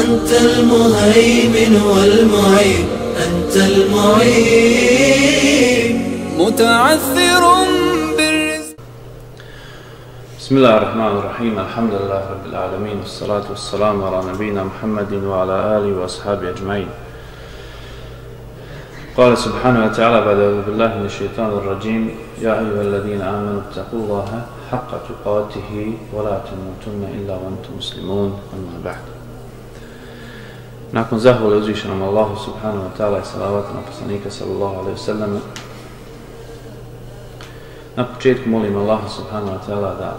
أنت المهيمن والمعين أنت المعين. متعثر بالرزق. بسم الله الرحمن الرحيم الحمد لله رب العالمين والصلاة والسلام على نبينا محمد وعلى آله وأصحابه أجمعين. قال سبحانه وتعالى بعد أعوذ بالله من الشيطان الرجيم. يا أيها الذين آمنوا اتقوا الله حق تقاته ولا تموتن إلا وأنتم مسلمون أما بعد Nakon zahvale uzvišenom Allahu subhanahu wa ta'ala i salavata na poslanika sallallahu alaihi wa sallam Na početku molim Allaha subhanahu wa ta'ala da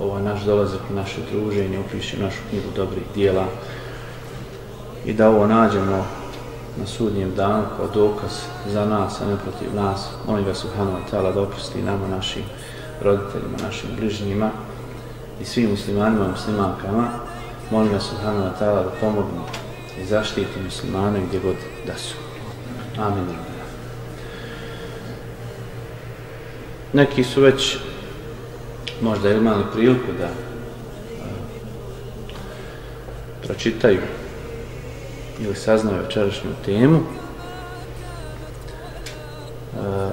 ovaj naš dolazak i naše druženje upiše našu knjigu dobrih dijela i da ovo nađemo na sudnjem danu kao dokaz za nas, a ne protiv nas. Molim ga subhanahu wa ta'ala da oprosti nama, našim roditeljima, našim bližnjima i svim muslimanima i muslimankama. Molim vas, subhanahu wa ta'ala da pomogne i zaštiti muslimane gdje god da su. Amin. Neki su već možda imali priliku da e, pročitaju ili saznaju večerašnju temu. A,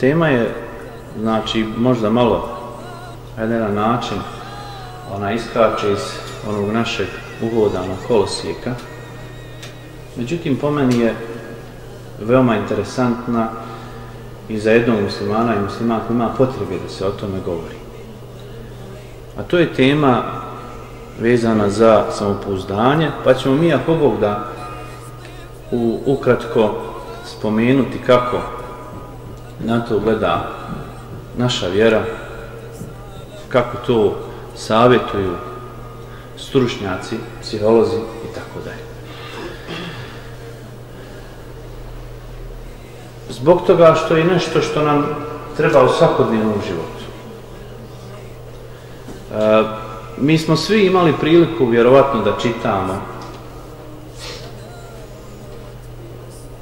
tema je, znači, možda malo na jedan način ona iskače iz onog našeg uvoda na kolosijeka. Međutim, po meni je veoma interesantna i za jednog muslimana i muslimanka ima potrebe da se o tome govori. A to je tema vezana za samopouzdanje, pa ćemo mi ako Bog da u, ukratko spomenuti kako na to gleda naša vjera, kako to savjetuju stručnjaci, psiholozi i tako dalje. Zbog toga što je nešto što nam treba u svakodnevnom životu. E, mi smo svi imali priliku vjerovatno da čitamo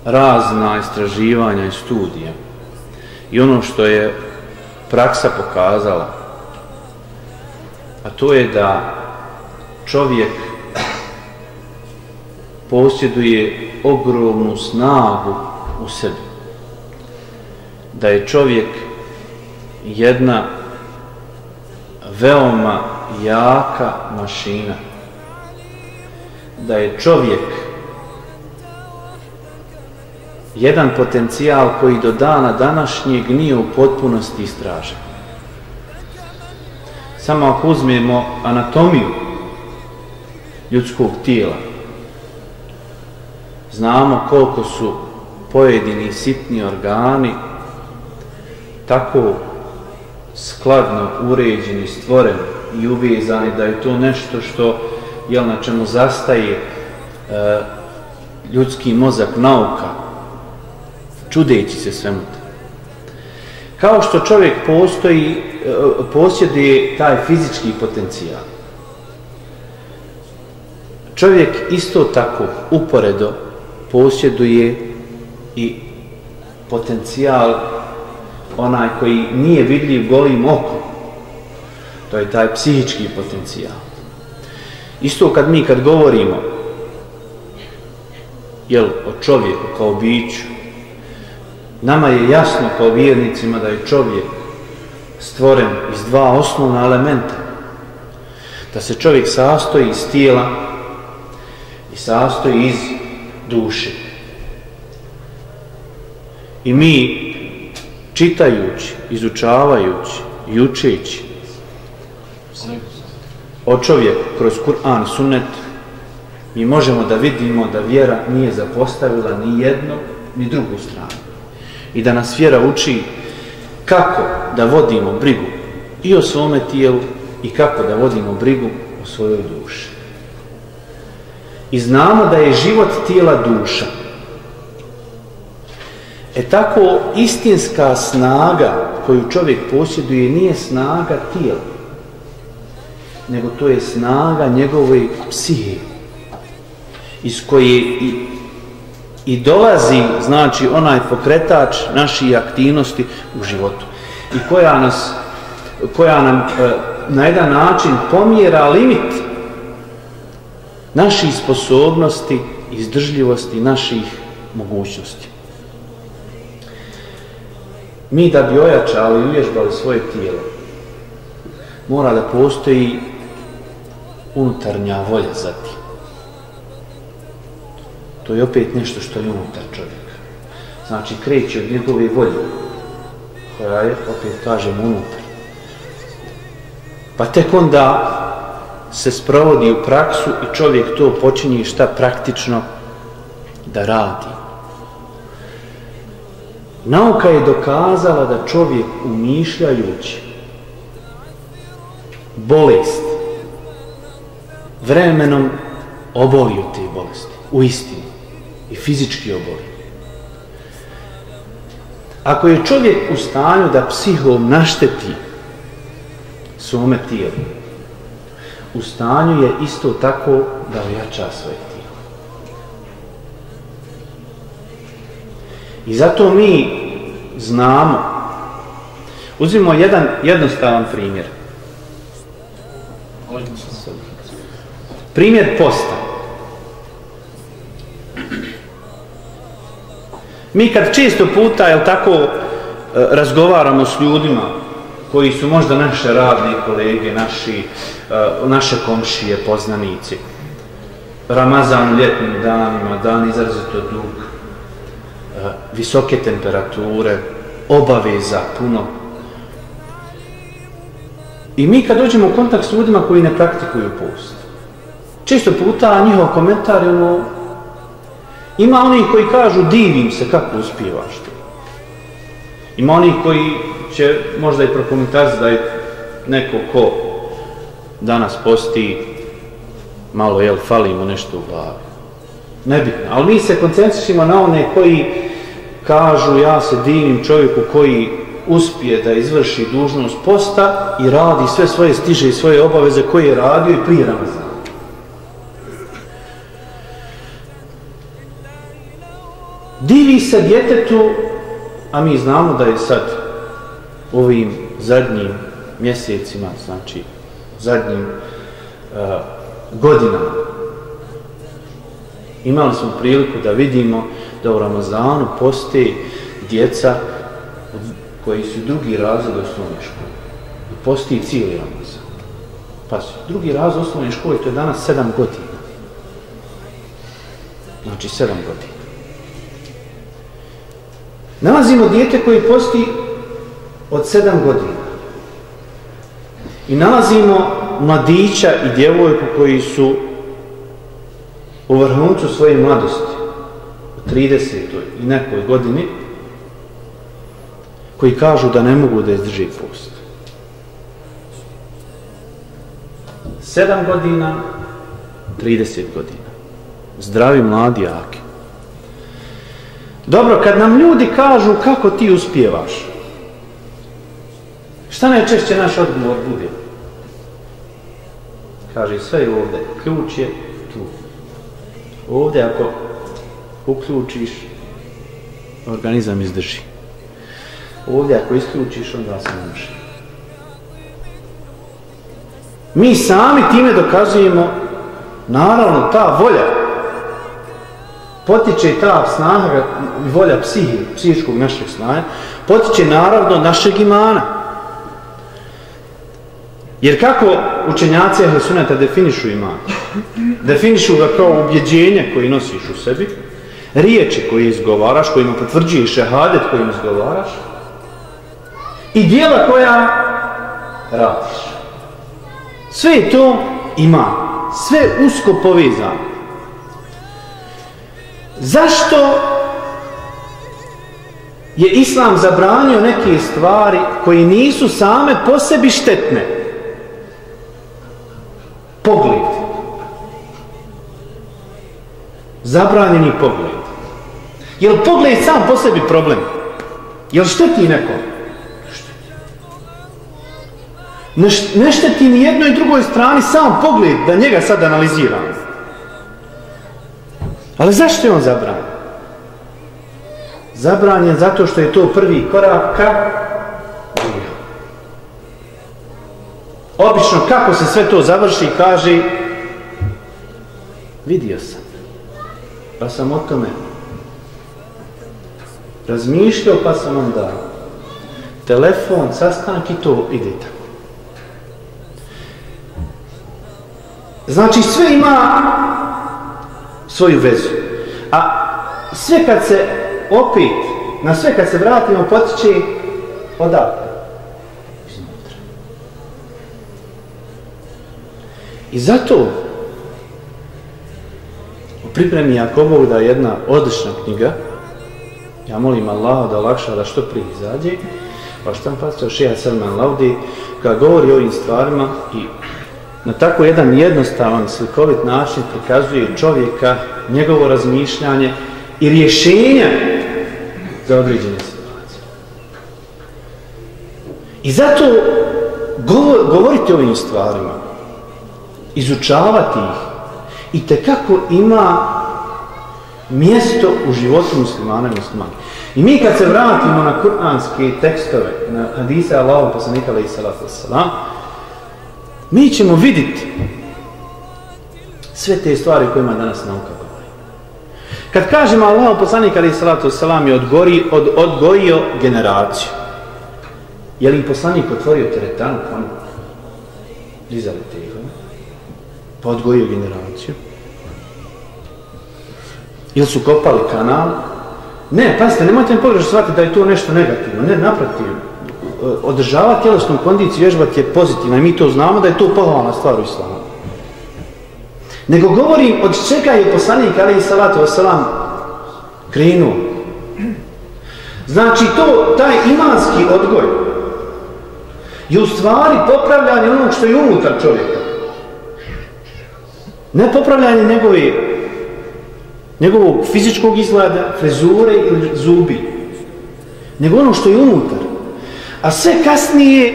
razna istraživanja i studije i ono što je praksa pokazala a to je da čovjek posjeduje ogromnu snagu u sebi. Da je čovjek jedna veoma jaka mašina. Da je čovjek jedan potencijal koji do dana današnjeg nije u potpunosti istražen. Samo ako uzmemo anatomiju ljudskog tijela znamo koliko su pojedini sitni organi tako skladno uređeni, stvoreni i uvezani da je to nešto što jel, na čemu zastaje e, ljudski mozak nauka čudeći se svemu Kao što čovjek postoji, e, posjeduje taj fizički potencijal, čovjek isto tako uporedo posjeduje i potencijal onaj koji nije vidljiv golim okom. To je taj psihički potencijal. Isto kad mi kad govorimo jel, o čovjeku kao biću, nama je jasno kao vjernicima da je čovjek stvoren iz dva osnovna elementa. Da se čovjek sastoji iz tijela i sastoji iz duše. I mi čitajući, izučavajući i učeći o čovjeku kroz Kur'an sunnet mi možemo da vidimo da vjera nije zapostavila ni jednu ni drugu stranu i da nas vjera uči kako da vodimo brigu i o svome tijelu i kako da vodimo brigu o svojoj duši. I znamo da je život tijela duša. E tako istinska snaga koju čovjek posjeduje nije snaga tijela, nego to je snaga njegove psihe iz koje i, i dolazi znači onaj pokretač naših aktivnosti u životu i koja nas koja nam e, na jedan način pomjera limit naših sposobnosti izdržljivosti naših mogućnosti mi da bi ojačali i uvježbali svoje tijelo mora da postoji unutarnja volja za tim. To je opet nešto što je unutar čovjeka. Znači, kreće od njegove volje, koja je, opet kažem, unutar. Pa tek onda se sprovodi u praksu i čovjek to počinje šta praktično da radi. Nauka je dokazala da čovjek umišljajući bolest vremenom obolio te bolesti, u istinu, i fizički oboli. Ako je čovjek u stanju da psihom našteti svome tijelu, u stanju je isto tako da ojača svoje tijelo. I zato mi znamo, uzmimo jedan jednostavan primjer. Primjer posta. Mi kad često puta, jel tako, e, razgovaramo s ljudima koji su možda naše radne kolege, naši, e, naše komšije, poznanici, Ramazan ljetnim danima, dan izrazito dug, e, visoke temperature, obaveza puno. I mi kad dođemo u kontakt s ljudima koji ne praktikuju post, često puta njihov komentar je ono, ima oni koji kažu divim se kako uspijevaš to. Ima oni koji će možda i prokomentarati da je neko ko danas posti malo, jel, fali mu nešto u glavi. Nebitno. Ali mi se koncentrišimo na one koji kažu ja se divim čovjeku koji uspije da izvrši dužnost posta i radi sve svoje stiže i svoje obaveze koje je radio i prije Ramazana. Divi se djetetu, a mi znamo da je sad ovim zadnjim mjesecima, znači zadnjim uh, godinama, imali smo priliku da vidimo da u Ramazanu postoje djeca koji su drugi razred osnovne škole. I postoji cijeli Ramazan. Pa drugi razred osnovne škole, to je danas sedam godina. Znači sedam godina. Nalazimo dijete koje posti od sedam godina. I nalazimo mladića i djevojku koji su u vrhuncu svoje mladosti, u 30. i nekoj godini, koji kažu da ne mogu da izdrži post. Sedam godina, 30 godina. Zdravi, mladi, jaki. Dobro, kad nam ljudi kažu kako ti uspijevaš, šta najčešće naš odgovor bude? Kaže, sve je ovdje, ključ je tu. Ovdje ako uključiš, organizam izdrži. Ovdje ako isključiš, onda se ne može. Mi sami time dokazujemo, naravno, ta volja, potiče ta snaga, i volja psihi, psihičkog našeg snaga, potiče naravno našeg imana. Jer kako učenjaci Ahlesuneta definišu iman? Definišu ga kao ubjeđenje koje nosiš u sebi, riječi koje izgovaraš, kojima potvrđuješ šehadet kojim izgovaraš i dijela koja radiš. Sve to ima, sve usko povezano. Zašto je Islam zabranio neke stvari koje nisu same po sebi štetne? Pogled. Zabranjeni pogled. Je li pogled sam po sebi problem? Je li šteti nekom? Ne, šteti ni jednoj i drugoj strani sam pogled da njega sad analiziramo. Ali zašto je on zabranjen? Zabranjen zato što je to prvi korak ka Obično kako se sve to završi kaže vidio sam pa sam o tome razmišljao pa sam vam dao telefon, sastanak i to ide tako. Znači sve ima svoju vezu. A sve kad se opet, na sve kad se vratimo, potiče odakle. Iznutra. I zato u pripremi Jakobov da je jedna odlična knjiga, ja molim Allah da lakša da što prije izađe, pa što tam pastor Šeha Salman Laudi, kada govori o ovim stvarima i na tako jedan jednostavan, slikovit način prikazuje čovjeka, njegovo razmišljanje i rješenja za određene situacije. I zato govor, govoriti o ovim stvarima, izučavati ih, i tekako ima mjesto u životu muslimana i muslimana. I mi kad se vratimo na kuranske tekstove, na hadise Allahom poslanika alaihi salatu wasalam, mi ćemo vidjeti sve te stvari kojima danas nauka govori. Kad kažemo Allah poslanik ali salatu wasalam je odgori, od, odgojio generaciju, je li poslanik otvorio teretanu pa ponovno? Dizali te ih, pa odgojio generaciju. Ili su kopali kanal? Ne, pazite, nemojte mi pogrešno shvatiti da je to nešto negativno. Ne, naprotivno. Eh, Održavati tjelesnu kondiciju, vježbati je pozitivna i mi to znamo da je to pohvalna stvar u islamu. Nego govorim od čega je poslanik Ali Salatu Veselam krenuo. Znači to, taj imanski odgoj je u stvari popravljanje onog što je unutar čovjeka. Ne popravljanje njegove njegovog fizičkog izgleda, frezure ili zubi, nego ono što je unutar. A sve kasnije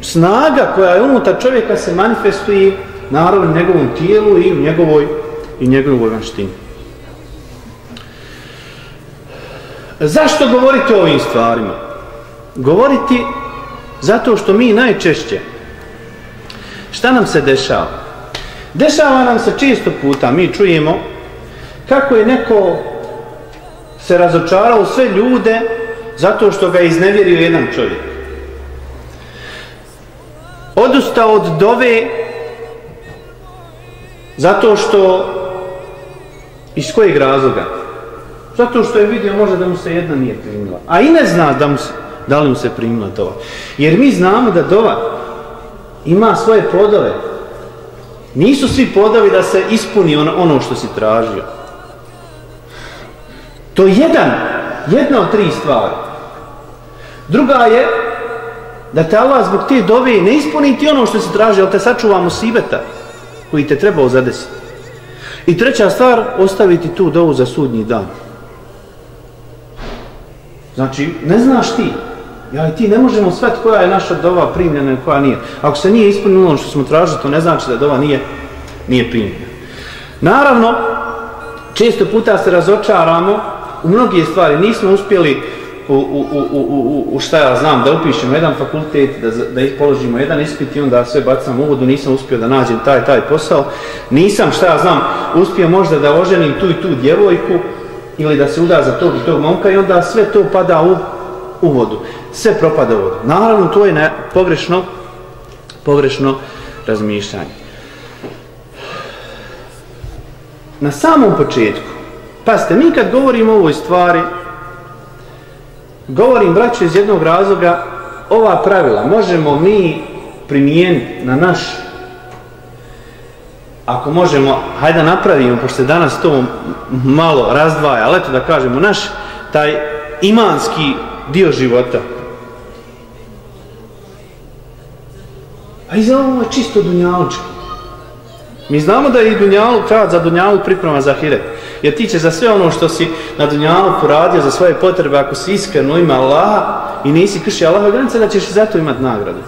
snaga koja je unutar čovjeka se manifestuje naravno njegovom tijelu i u njegovoj, i njegovoj vanštini. Zašto govoriti o ovim stvarima? Govoriti zato što mi najčešće šta nam se dešava? Dešava nam se često puta, mi čujemo kako je neko se razočarao sve ljude zato što ga je iznevjerio jedan čovjek. Odustao od dove zato što iz kojeg razloga? Zato što je vidio možda da mu se jedna nije primila. A i ne zna da, mu se, da li mu se primila dova. Jer mi znamo da dova ima svoje podove. Nisu svi podovi da se ispuni ono, ono što si tražio. To je jedan, jedna od tri stvari. Druga je da te Allah zbog te dove ne ispuni ti ono što se traži, ali te sačuva musibeta koji te trebao zadesiti. I treća stvar, ostaviti tu dovu za sudnji dan. Znači, ne znaš ti. Ja i ti ne možemo svet koja je naša dova primljena i koja nije. Ako se nije ispunilo ono što smo tražili, to ne znači da dova nije, nije primljena. Naravno, često puta se razočaramo u mnogije stvari. Nismo uspjeli u, u, u, u, u šta ja znam, da upišemo jedan fakultet, da, da položimo jedan ispit i onda sve bacam u vodu, nisam uspio da nađem taj taj posao. Nisam, šta ja znam, uspio možda da oženim tu i tu djevojku ili da se uda za tog i tog momka i onda sve to pada u, u vodu. Sve propada u vodu. Naravno, to je ne, pogrešno, pogrešno razmišljanje. Na samom početku, Pazite, mi kad govorimo o ovoj stvari, govorim, braću, iz jednog razloga, ova pravila možemo mi primijeniti na naš, ako možemo, hajde napravimo, pošto danas to malo razdvaja, ali eto da kažemo, naš taj imanski dio života. A iza ovo je čisto dunjalučko. Mi znamo da je i dunjaluk, rad za dunjaluk priprema za hiret. Jer ti će za sve ono što si na dunjalu poradio za svoje potrebe, ako si iskreno ima Allaha i nisi krši Allaha granice, da ćeš za to imati nagradu.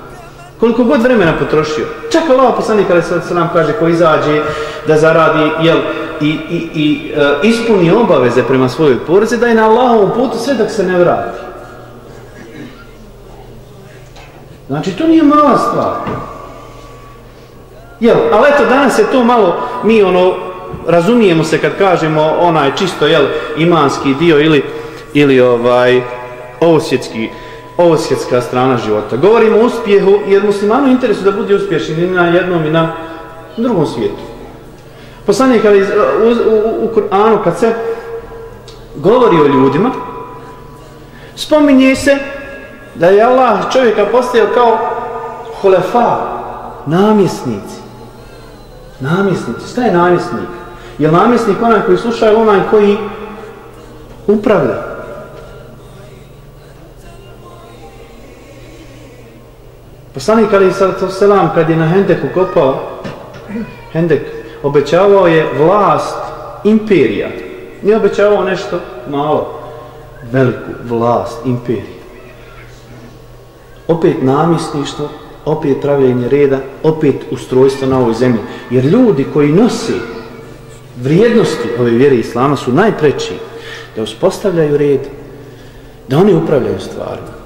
Koliko god vremena potrošio. Čak Allah poslanik kada se nam kaže ko izađe da zaradi jel, i, i, i e, ispuni obaveze prema svojoj porci, da je na Allahovom putu sve dok se ne vrati. Znači, to nije mala stvar. Jel, ali eto, danas je to malo, mi ono, razumijemo se kad kažemo onaj čisto jel imanski dio ili ili ovaj ovosvjetski ovosvjetska strana života. Govorimo o uspjehu jer muslimanu interesu da bude uspješan i na jednom i na drugom svijetu. Poslanik ali u, u, u Kur'anu kad se govori o ljudima spominje se da je Allah čovjeka postavio kao hulefa, namjesnici. Namjesnici. Šta je namjesnik? Je namjesnik onaj koji sluša ili onaj koji upravlja? Poslanik Ali Selam kad je na Hendeku kopao, Hendek obećavao je vlast imperija. Nije obećavao nešto malo, veliku vlast imperija. Opet namjesništvo, opet pravljenje reda, opet ustrojstvo na ovoj zemlji. Jer ljudi koji nosi vrijednosti ove vjere islama su najpreći da uspostavljaju red, da oni upravljaju stvarima.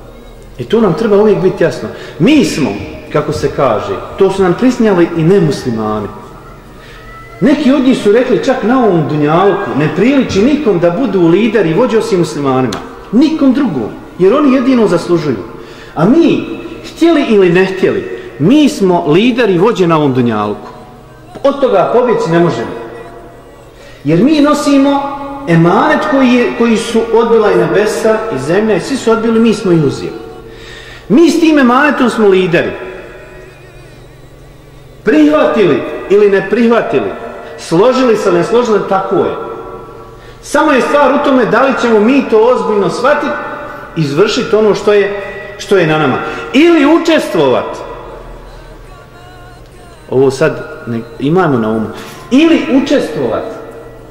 I tu nam treba uvijek biti jasno. Mi smo, kako se kaže, to su nam prisnjali i nemuslimani. Neki od njih su rekli čak na ovom dunjalku ne priliči nikom da budu lideri i vođe osim muslimanima. Nikom drugom. Jer oni jedino zaslužuju. A mi, htjeli ili ne htjeli, mi smo lideri i vođe na ovom dunjalku. Od toga pobjeći ne možemo. Jer mi nosimo emanet koji, je, koji su odbila i nebesa i zemlja i svi su odbili, mi smo i uzeli. Mi s tim emanetom smo lideri. Prihvatili ili ne prihvatili, složili se, ne složili, tako je. Samo je stvar u tome da li ćemo mi to ozbiljno shvatiti, izvršiti ono što je, što je na nama. Ili učestvovati. Ovo sad ne, imamo na umu. Ili učestvovati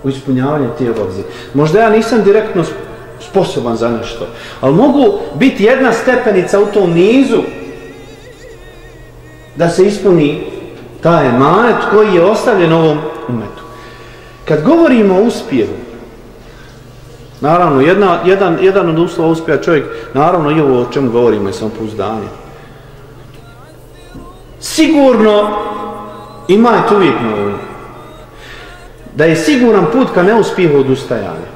u ispunjavanju te obavze. Možda ja nisam direktno sposoban za nešto, ali mogu biti jedna stepenica u tom nizu da se ispuni taj emanet koji je ostavljen ovom umetu. Kad govorimo o uspjehu, naravno, jedna, jedan, jedan od uslova uspjeha čovjek, naravno i ovo o čemu govorimo je samopouzdanje. Sigurno imajte uvijek na ovom da je siguran put ka neuspjehu odustajanje.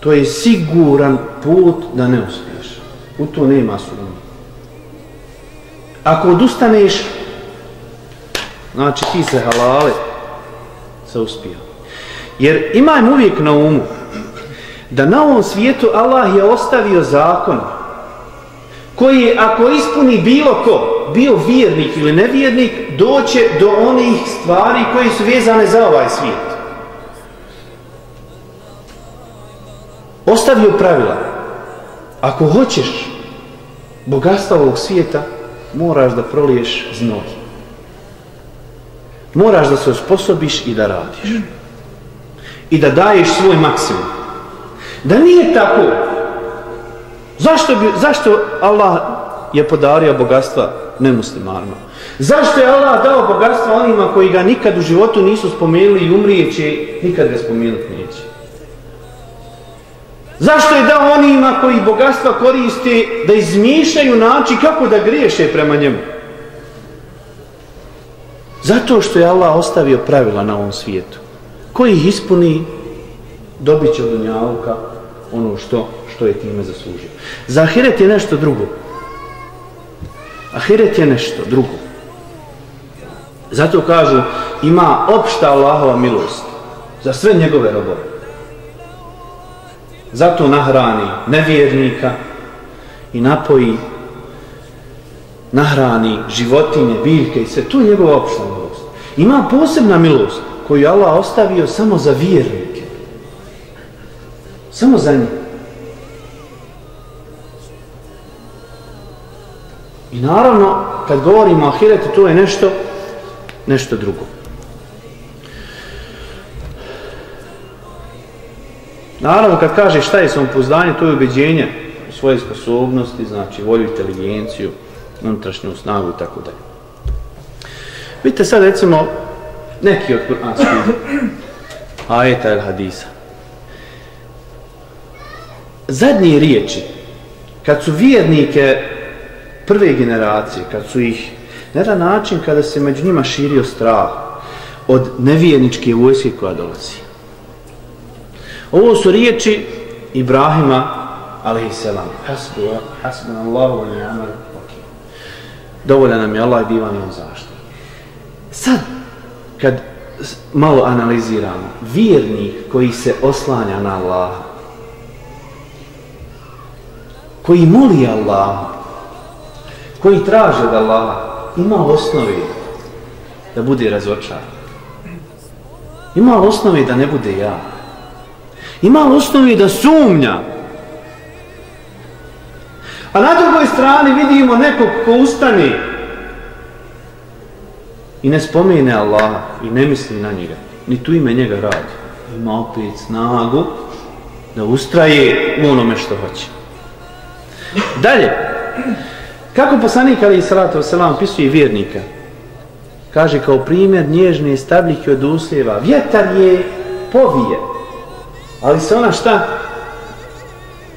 To je siguran put da ne uspiješ. U to nema sumnje. Ako odustaneš, znači ti se halale sa uspijom. Jer imaj uvijek na umu da na ovom svijetu Allah je ostavio zakon koji je, ako ispuni bilo ko, bio vjernik ili nevjernik, doće do onih stvari koji su vezane za ovaj svijet. Ostavio pravila. Ako hoćeš bogatstva ovog svijeta, moraš da proliješ znoj. Moraš da se osposobiš i da radiš. I da daješ svoj maksimum. Da nije tako, zašto, bi, zašto Allah je podario bogatstva nemuslimanima. Zašto je Allah dao bogatstvo onima koji ga nikad u životu nisu spomenuli i umrijeće, nikad ga spomenuti neće? Zašto je dao onima koji bogatstva koriste da izmišljaju način kako da griješe prema njemu? Zato što je Allah ostavio pravila na ovom svijetu. Koji ih ispuni, dobit će od ono što, što je time zaslužio. Za ahiret je nešto drugo. Ahiret je nešto drugo. Zato kažu, ima opšta Allahova milost za sve njegove robove. Zato nahrani nevjernika i napoji nahrani životinje, biljke i sve. To je njegova opšta milost. Ima posebna milost koju Allah ostavio samo za vjernike. Samo za njih. I naravno, kad govorimo o ahiretu, to je nešto, nešto drugo. Naravno, kad kaže šta je samopouzdanje, to je ubeđenje u svoje sposobnosti, znači volju, inteligenciju, unutrašnju snagu i tako dalje. Vidite sad, recimo, neki od kuranskih ajeta ili hadisa. Zadnje riječi, kad su vjernike prve generacije, kad su ih na jedan način kada se među njima širio strah od nevjerničke vojske koja dolazi. Ovo su riječi Ibrahima, alaihissalam, hasbu, hasbu na Allahu, ni amal, dovolja nam je Allah i divan on zašto. Sad, kad malo analiziramo, vjernik koji se oslanja na Allaha, koji moli Allaha, koji traže da Allah ima osnovi da bude razočaran. Ima osnovi da ne bude ja. Ima osnovi da sumnja. A na drugoj strani vidimo nekog ko ustani i ne spomene Allaha i ne misli na njega. Ni tu ime njega radi. Ima opet snagu da ustraje u onome što hoće. Dalje, Kako poslanik Ali Salatu Veselam pisuje vjernika? Kaže kao primjer nježne stabljike od usljeva. Vjetar je povije. Ali se ona šta?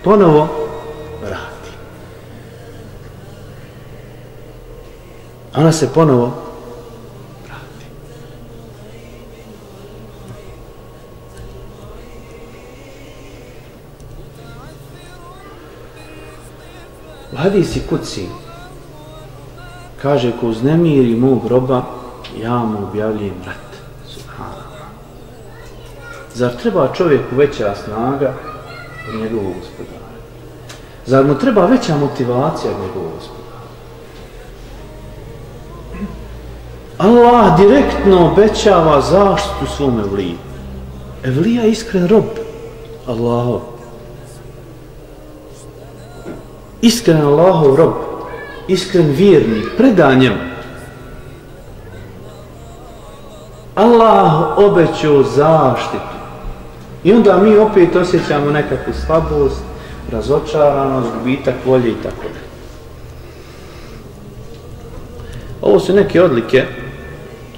Ponovo vrati. Ona se ponovo vrati. U hadisi kuci kaže ko uznemiri mog roba ja mu objavljujem rat. Subhanallah. Zar treba čovjeku veća snaga od njegovog gospodara? Zar mu treba veća motivacija od njegovog gospodara? Allah direktno obećava zaštitu svom evliju evlija je iskren rob Allahov. Iskren Allahov rob iskren vjernik, predanjem. Allah obećao zaštitu. I onda mi opet osjećamo nekakvu slabost, razočaranost, gubitak volje i tako da. Ovo su neke odlike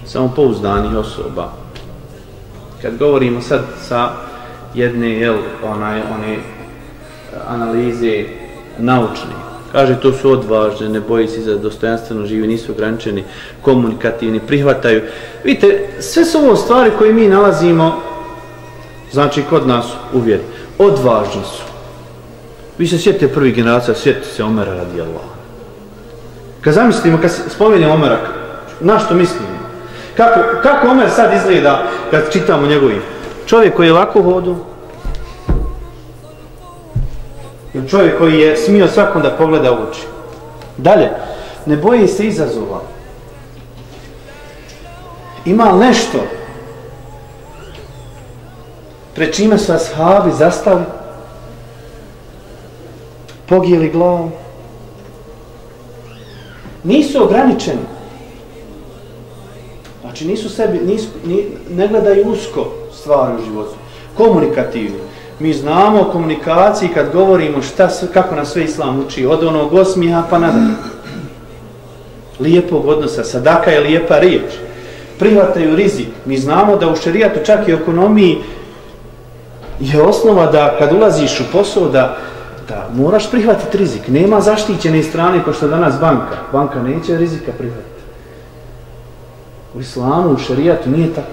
samopouzdanih osoba. Kad govorimo sad sa jedne, jel, onaj, one analize naučne, Kaže, to su odvažne, ne boji se za dostojanstveno živi, nisu ograničeni, komunikativni, prihvataju. Vidite, sve su ovo stvari koje mi nalazimo, znači kod nas uvjeri, odvažni su. Vi se sjetite prvi generacija, sjetite se Omera radi Allah. Kad zamislimo, kad spomenemo Omera, na što mislimo? Kako, kako Omer sad izgleda kad čitamo njegovim? Čovjek koji je lako hodu, Ili čovjek koji je smio svakom da pogleda u oči. Dalje, ne boji se izazova. Ima nešto pre čime su ashabi zastali, pogijeli glavu. Nisu ograničeni. Znači nisu sebi, nisu, ni, ne gledaju usko stvari u životu. Komunikativni. Mi znamo o komunikaciji kad govorimo šta, kako nas sve islam uči, od onog osmiha pa nadalje. lijepog odnosa. Sadaka je lijepa riječ. Prihvataju rizik. Mi znamo da u šerijatu čak i ekonomiji je osnova da kad ulaziš u posao da, da moraš prihvatiti rizik. Nema zaštićene strane kao što danas banka. Banka neće rizika prihvatiti. U islamu, u šerijatu nije tako.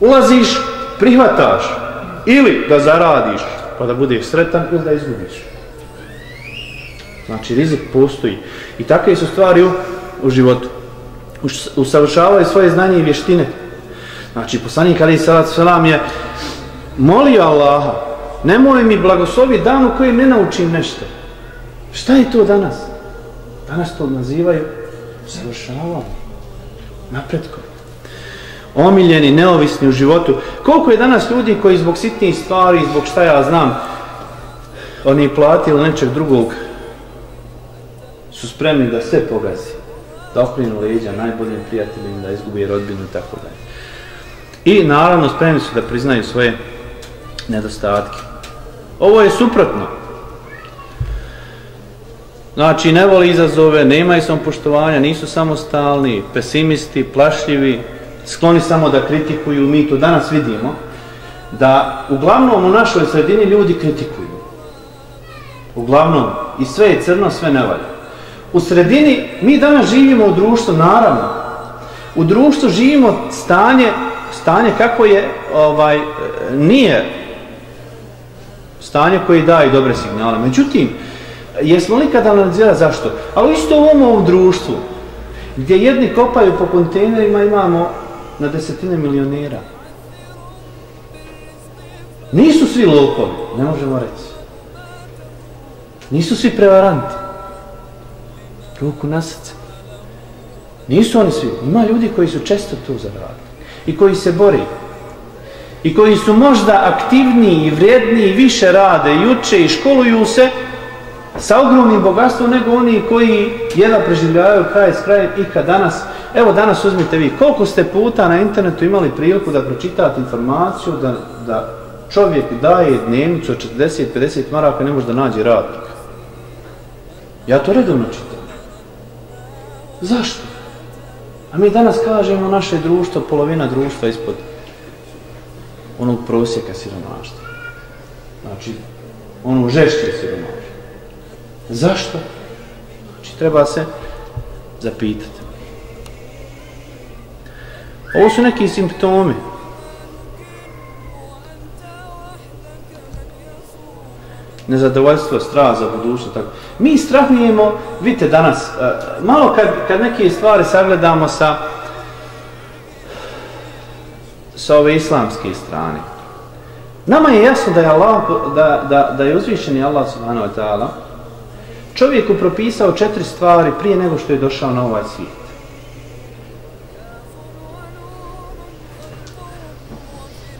Ulaziš, prihvataš. Ili da zaradiš, pa da budeš sretan, ili da izgubiš. Znači, rizik postoji. I takve su stvari u, u životu. Usavršavaju svoje znanje i vještine. Znači, poslanik Ali Salat Salam je molio Allaha, nemoj mi blagoslovi dan u kojem ne naučim nešto. Šta je to danas? Danas to nazivaju usavršavanje. Napretkom. Omiljeni, neovisni u životu. Koliko je danas ljudi koji zbog sitnih stvari, zbog šta ja znam, oni platili nečeg drugog, su spremni da sve pogazi. Da okrinu leđa najboljim prijateljima, da izgubi rodbinu i tako dalje. I naravno spremni su da priznaju svoje nedostatke. Ovo je suprotno. Znači, ne voli izazove, nemaju samopoštovanja, nisu samostalni, pesimisti, plašljivi, skloni samo da kritikuju, mi to danas vidimo, da uglavnom u našoj sredini ljudi kritikuju. Uglavnom, i sve je crno, sve ne valja. U sredini, mi danas živimo u društvu, naravno, u društvu živimo stanje, stanje kako je, ovaj, nije stanje koji daje dobre signale. Međutim, jesmo li kada analizirati zašto? Ali isto u ovom, ovom društvu, gdje jedni kopaju po kontejnerima, imamo na desetine milionera. Nisu svi lopovi, ne možemo reći. Nisu svi prevaranti. Ruku na srce. Nisu oni svi. Ima ljudi koji su često tu zaradili. I koji se bori. I koji su možda aktivniji i vrijedniji i više rade i uče i školuju se sa ogromnim bogatstvom nego oni koji jedva preživljavaju kraj s krajem i kad danas Evo danas uzmite vi, koliko ste puta na internetu imali priliku da pročitate informaciju da, da čovjek daje dnevnicu od 40-50 maraka ne može da nađe radnika. Ja to redovno čitam. Zašto? A mi danas kažemo naše društvo, polovina društva ispod onog prosjeka siromaštva. Znači, ono žešće siromaštva. Zašto? Znači, treba se zapitati. Ovo su neki simptomi. Nezadovoljstvo, strah za budućnost. Tako. Mi strahnijemo, vidite danas, e, malo kad, kad neke stvari sagledamo sa sa ove islamske strane. Nama je jasno da je Allah, da, da, da je uzvišeni Allah subhanahu wa ta'ala čovjeku propisao četiri stvari prije nego što je došao na ovaj svijet.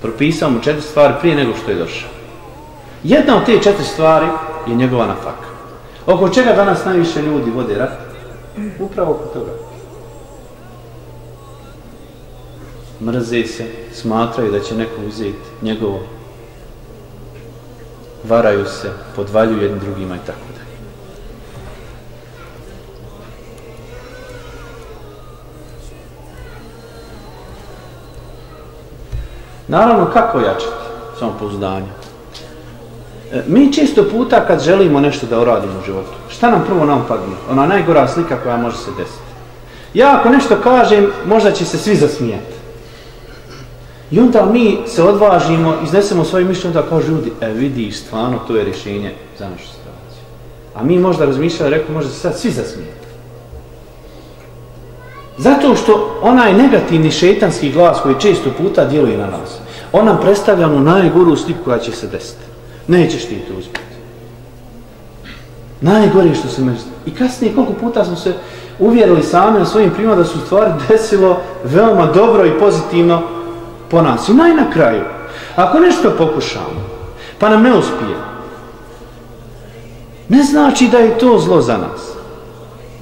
propisao mu četiri stvari prije nego što je došao. Jedna od te četiri stvari je njegova nafaka. Oko čega danas najviše ljudi vode rat? Upravo oko toga. Mrze se, smatraju da će neko uzeti njegovo. Varaju se, podvaljuju jednim drugima i tako da. Naravno, kako jačati samopouzdanje? E, mi često puta kad želimo nešto da uradimo u životu, šta nam prvo nam um padne? Ona najgora slika koja može se desiti. Ja ako nešto kažem, možda će se svi zasmijeti. I onda mi se odvažimo, iznesemo svoje mišljenje, onda kažu ljudi, e vidi, stvarno, to je rješenje za našu situaciju. A mi možda razmišljamo, rekao, možda se sad svi zasmijeti. Zato što onaj negativni šetanski glas koji često puta djeluje na nas, on nam predstavlja onu najgoru sliku koja će se desiti. Nećeš ti to uspjeti. Najgore što se među... I kasnije koliko puta smo se uvjerili sami na svojim primama da su stvari desilo veoma dobro i pozitivno po nas. I naj na kraju, ako nešto pokušamo, pa nam ne uspije, ne znači da je to zlo za nas.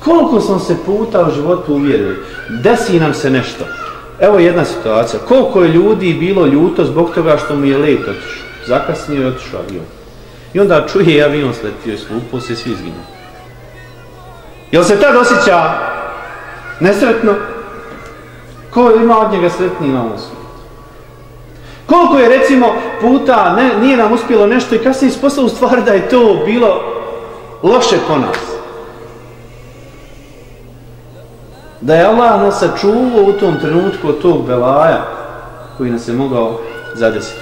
Koliko smo se puta u životu uvjerili, desi nam se nešto. Evo jedna situacija. Koliko je ljudi bilo ljuto zbog toga što mu je let otišao. Zakasnio je otišao avion. I onda čuje avion sletio i slupo se svi izginu. Jel se tad osjeća Nesretno, ko ima od njega sretniji na ovom svijetu? Koliko je recimo puta ne, nije nam uspjelo nešto i kasnije ispostavilo stvar da je to bilo loše po nas. Da je Allah nas sačuvao u tom trenutku od tog belaja koji nas je mogao zadesiti.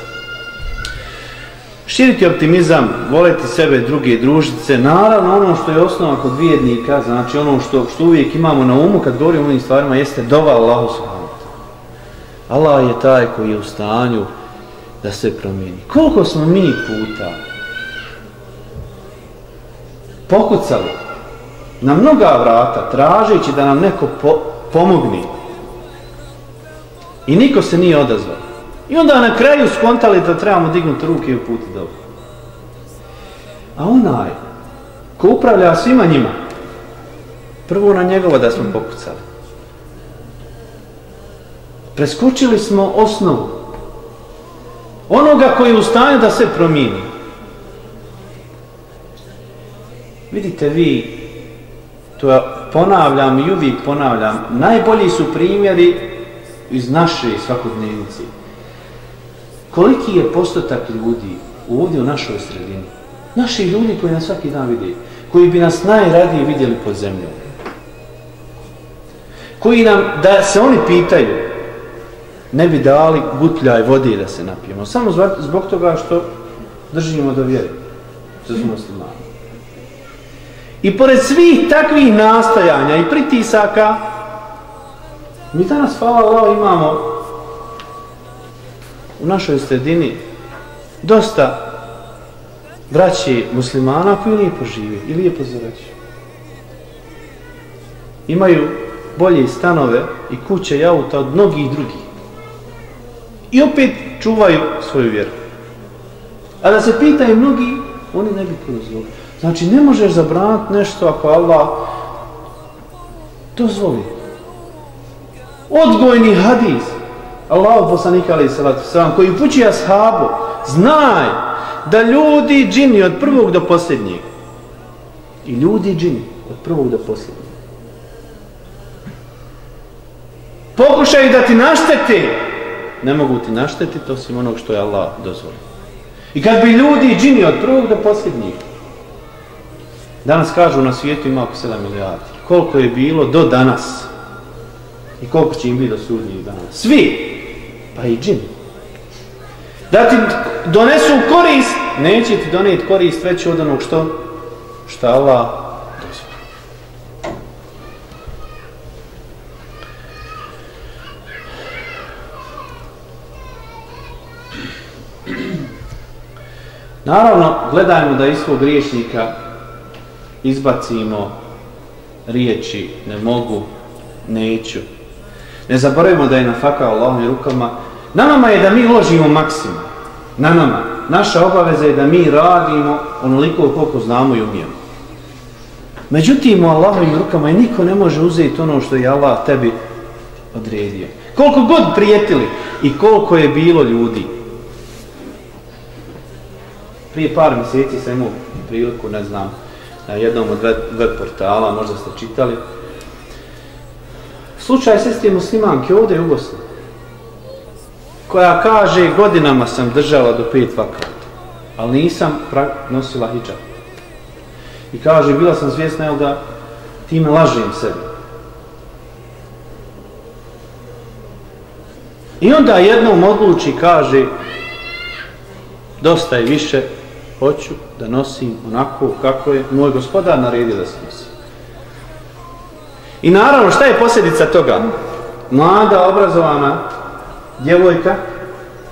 Širiti optimizam, voleti sebe, druge, družice, naravno ono što je osnova kod vijednika, znači ono što, što uvijek imamo na umu kad govorimo o ovim stvarima, jeste dova Allahu subhanahu Allah je taj koji je u stanju da se promijeni. Koliko smo mi puta pokucali na mnoga vrata, tražeći da nam neko po, pomogni. I niko se nije odazvao. I onda na kraju skontali da trebamo dignuti ruke i uputi dobro. A onaj ko upravlja svima njima, prvo na njegova da smo pokucali. Preskočili smo osnovu. Onoga koji je u stanju da se promijeni. Vidite vi, to ja ponavljam i uvijek ponavljam, najbolji su primjeri iz naše svakodnevnice. Koliki je postotak ljudi ovdje u našoj sredini? Naši ljudi koji nas svaki dan vidi, koji bi nas najradije vidjeli pod zemljom. Koji nam, da se oni pitaju, ne bi dali gutljaj vode da se napijemo. Samo zbog toga što držimo do vjere. Što smo muslimani. I pored svih takvih nastajanja i pritisaka, mi danas, hvala Allah, imamo u našoj sredini dosta braći muslimana koji lijepo žive i lijepo zarađuju. Imaju bolje stanove i kuće i auta od mnogih drugih. I opet čuvaju svoju vjeru. A da se pitaju mnogi, oni ne bi dozvolili. Znači, ne možeš zabraniti nešto ako Allah dozvoli. Odgojni hadis. Allah poslanika ali salatu sallam koji upući ashabu znaj da ljudi i džini od prvog do posljednjeg i ljudi džini od prvog do posljednjeg pokušaju da ti naštete ne mogu ti naštetiti osim onog što je Allah dozvolio. I kad bi ljudi i džini od prvog do posljednjih, danas kažu na svijetu ima oko 7 milijardi, koliko je bilo do danas i koliko će im biti do sudnjih dana. Svi, pa i džin. Da ti donesu korist, neće ti doneti korist već od onog što, šta Allah Naravno, gledajmo da iz svog griješnika izbacimo riječi ne mogu, neću. Ne zaboravimo da je na faka Allahom rukama. Na nama je da mi uložimo maksimum. Na nama. Naša obaveza je da mi radimo onoliko koliko znamo i umijemo. Međutim, u Allahovim rukama i niko ne može uzeti ono što je Allah tebi odredio. Koliko god prijetili i koliko je bilo ljudi prije par mjeseci sam imao priliku, ne znam, na jednom od web portala, možda ste čitali. Slučaj sestri muslimanke ovdje u Bosni, koja kaže godinama sam držala do pet vakata, ali nisam nosila hijab. I kaže, bila sam svjesna jel, da time lažem sebi. I onda jednom odluči kaže, dosta je više, hoću da nosim onako kako je moj gospodar naredio da se nosim. I naravno, šta je posljedica toga? Mlada, obrazovana djevojka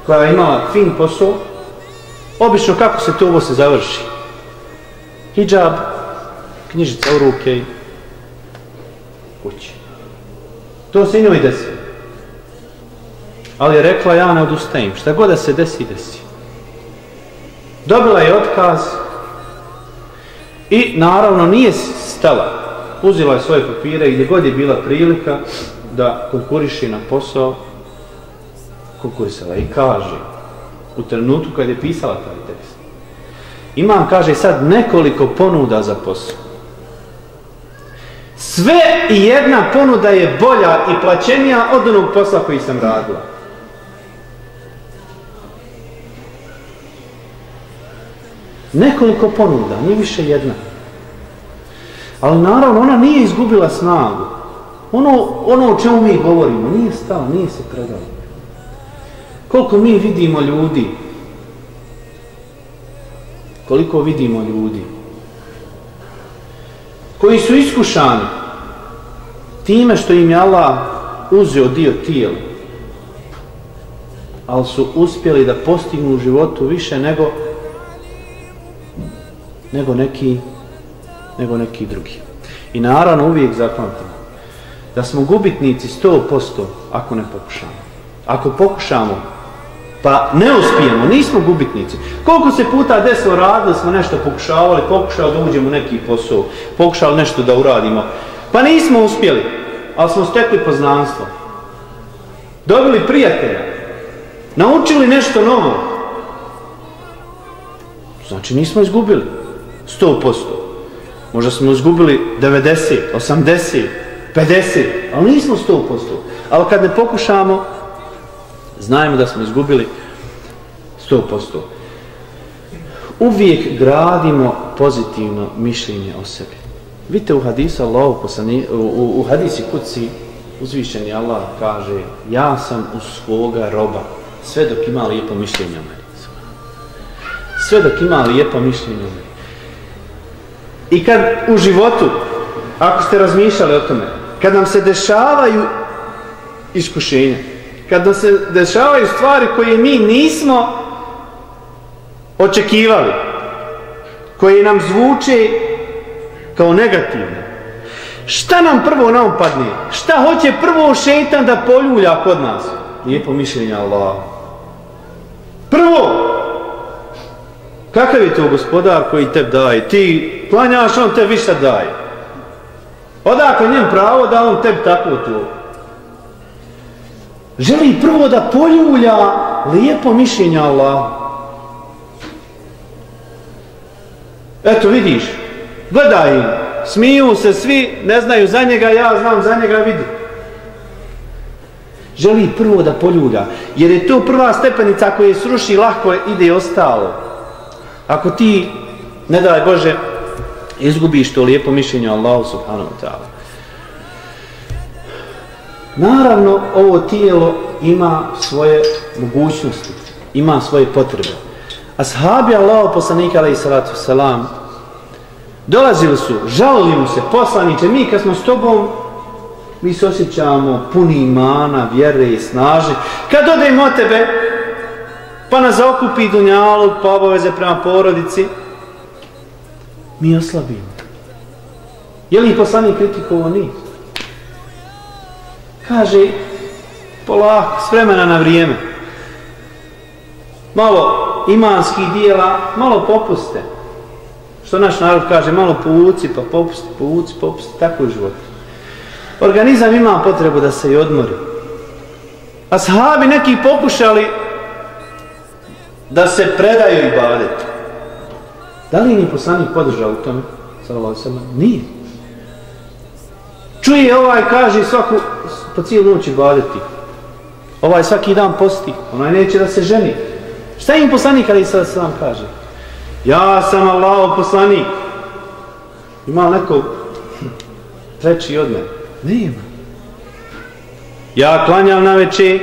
koja je imala fin posao, obično kako se to ovo se završi? Hijab, knjižica u ruke i kući. To se i njoj desi. Ali je rekla, ja ne odustajem. Šta god da se desi, desi. Dobila je otkaz i naravno nije stala. Uzila je svoje papire i gdje god je bila prilika da konkuriši na posao, konkurisala i kaže u trenutku kad je pisala taj tekst. Imam, kaže, sad nekoliko ponuda za posao. Sve i jedna ponuda je bolja i plaćenija od onog posla koji sam radila. Nekoliko ponuda, nije više jedna. Ali naravno ona nije izgubila snagu. Ono, ono o čemu mi govorimo nije stalo, nije se predalo. Koliko mi vidimo ljudi, koliko vidimo ljudi, koji su iskušani time što im je Allah uzeo dio tijela, ali su uspjeli da postignu u životu više nego nego neki nego neki drugi. I naravno uvijek zapamtimo da smo gubitnici 100% ako ne pokušamo. Ako pokušamo, pa ne uspijemo, nismo gubitnici. Koliko se puta desilo radili smo nešto pokušavali, pokušali da uđemo u neki posao, pokušali nešto da uradimo, pa nismo uspjeli, ali smo stekli poznanstvo. Dobili prijatelja, naučili nešto novo. Znači nismo izgubili 100%. Možda smo izgubili 90, 80, 50, ali nismo 100%. Ali kad ne pokušamo, znajmo da smo izgubili 100%. Uvijek gradimo pozitivno mišljenje o sebi. Vidite u hadisu Allah, poslani, u, u, u hadisi kuci uzvišeni Allah kaže ja sam u svoga roba sve dok ima lijepo mišljenje o meni. Sve dok ima lijepo mišljenje o meni. I kad u životu, ako ste razmišljali o tome, kad nam se dešavaju iskušenja, kad nam se dešavaju stvari koje mi nismo očekivali, koje nam zvuče kao negativne, šta nam prvo nam um padne? Šta hoće prvo šeitan da poljulja kod nas? Lijepo mišljenje Allah. Prvo, kakav je to gospodar koji te daje? Ti klanjaš, on te više daje. Odakle njem pravo da on tebi tako to? Želi prvo da poljulja lijepo mišljenje Allah. Eto vidiš, gledaj im, smiju se svi, ne znaju za njega, ja znam za njega, vidi. Želi prvo da poljulja, jer je to prva stepenica koja je sruši, lahko ide i ostalo. Ako ti, ne daj Bože, izgubiš to lijepo mišljenje Allahu subhanahu wa ta'ala. Naravno, ovo tijelo ima svoje mogućnosti, ima svoje potrebe. Ashabi Allahu poslanika alaih salatu salam dolazili su, žalili mu se, poslaniče, mi kad smo s tobom, mi se osjećamo puni imana, vjere i snaže. Kad odemo od tebe, pa nas zaokupi dunjalu, pa obaveze prema porodici, mi oslabimo. Je li poslanik kritikovo? Nije. Kaže, polako, s vremena na vrijeme. Malo imanskih dijela, malo popuste. Što naš narod kaže, malo povuci, pa popusti, povuci, popusti, tako je život. Organizam ima potrebu da se i odmori. A sahabi neki pokušali da se predaju i badetu. Da li ni poslanik podržao u tome? Sallallahu sallam. Nije. Čuje ovaj, kaže svaku, po cijelu noć badeti. Ovaj svaki dan posti. Onaj neće da se ženi. Šta im poslanik ali sallallahu sallam kaže? Ja sam Allahov poslanik. Ima neko treći od mene? Nema. Ja klanjam na večer,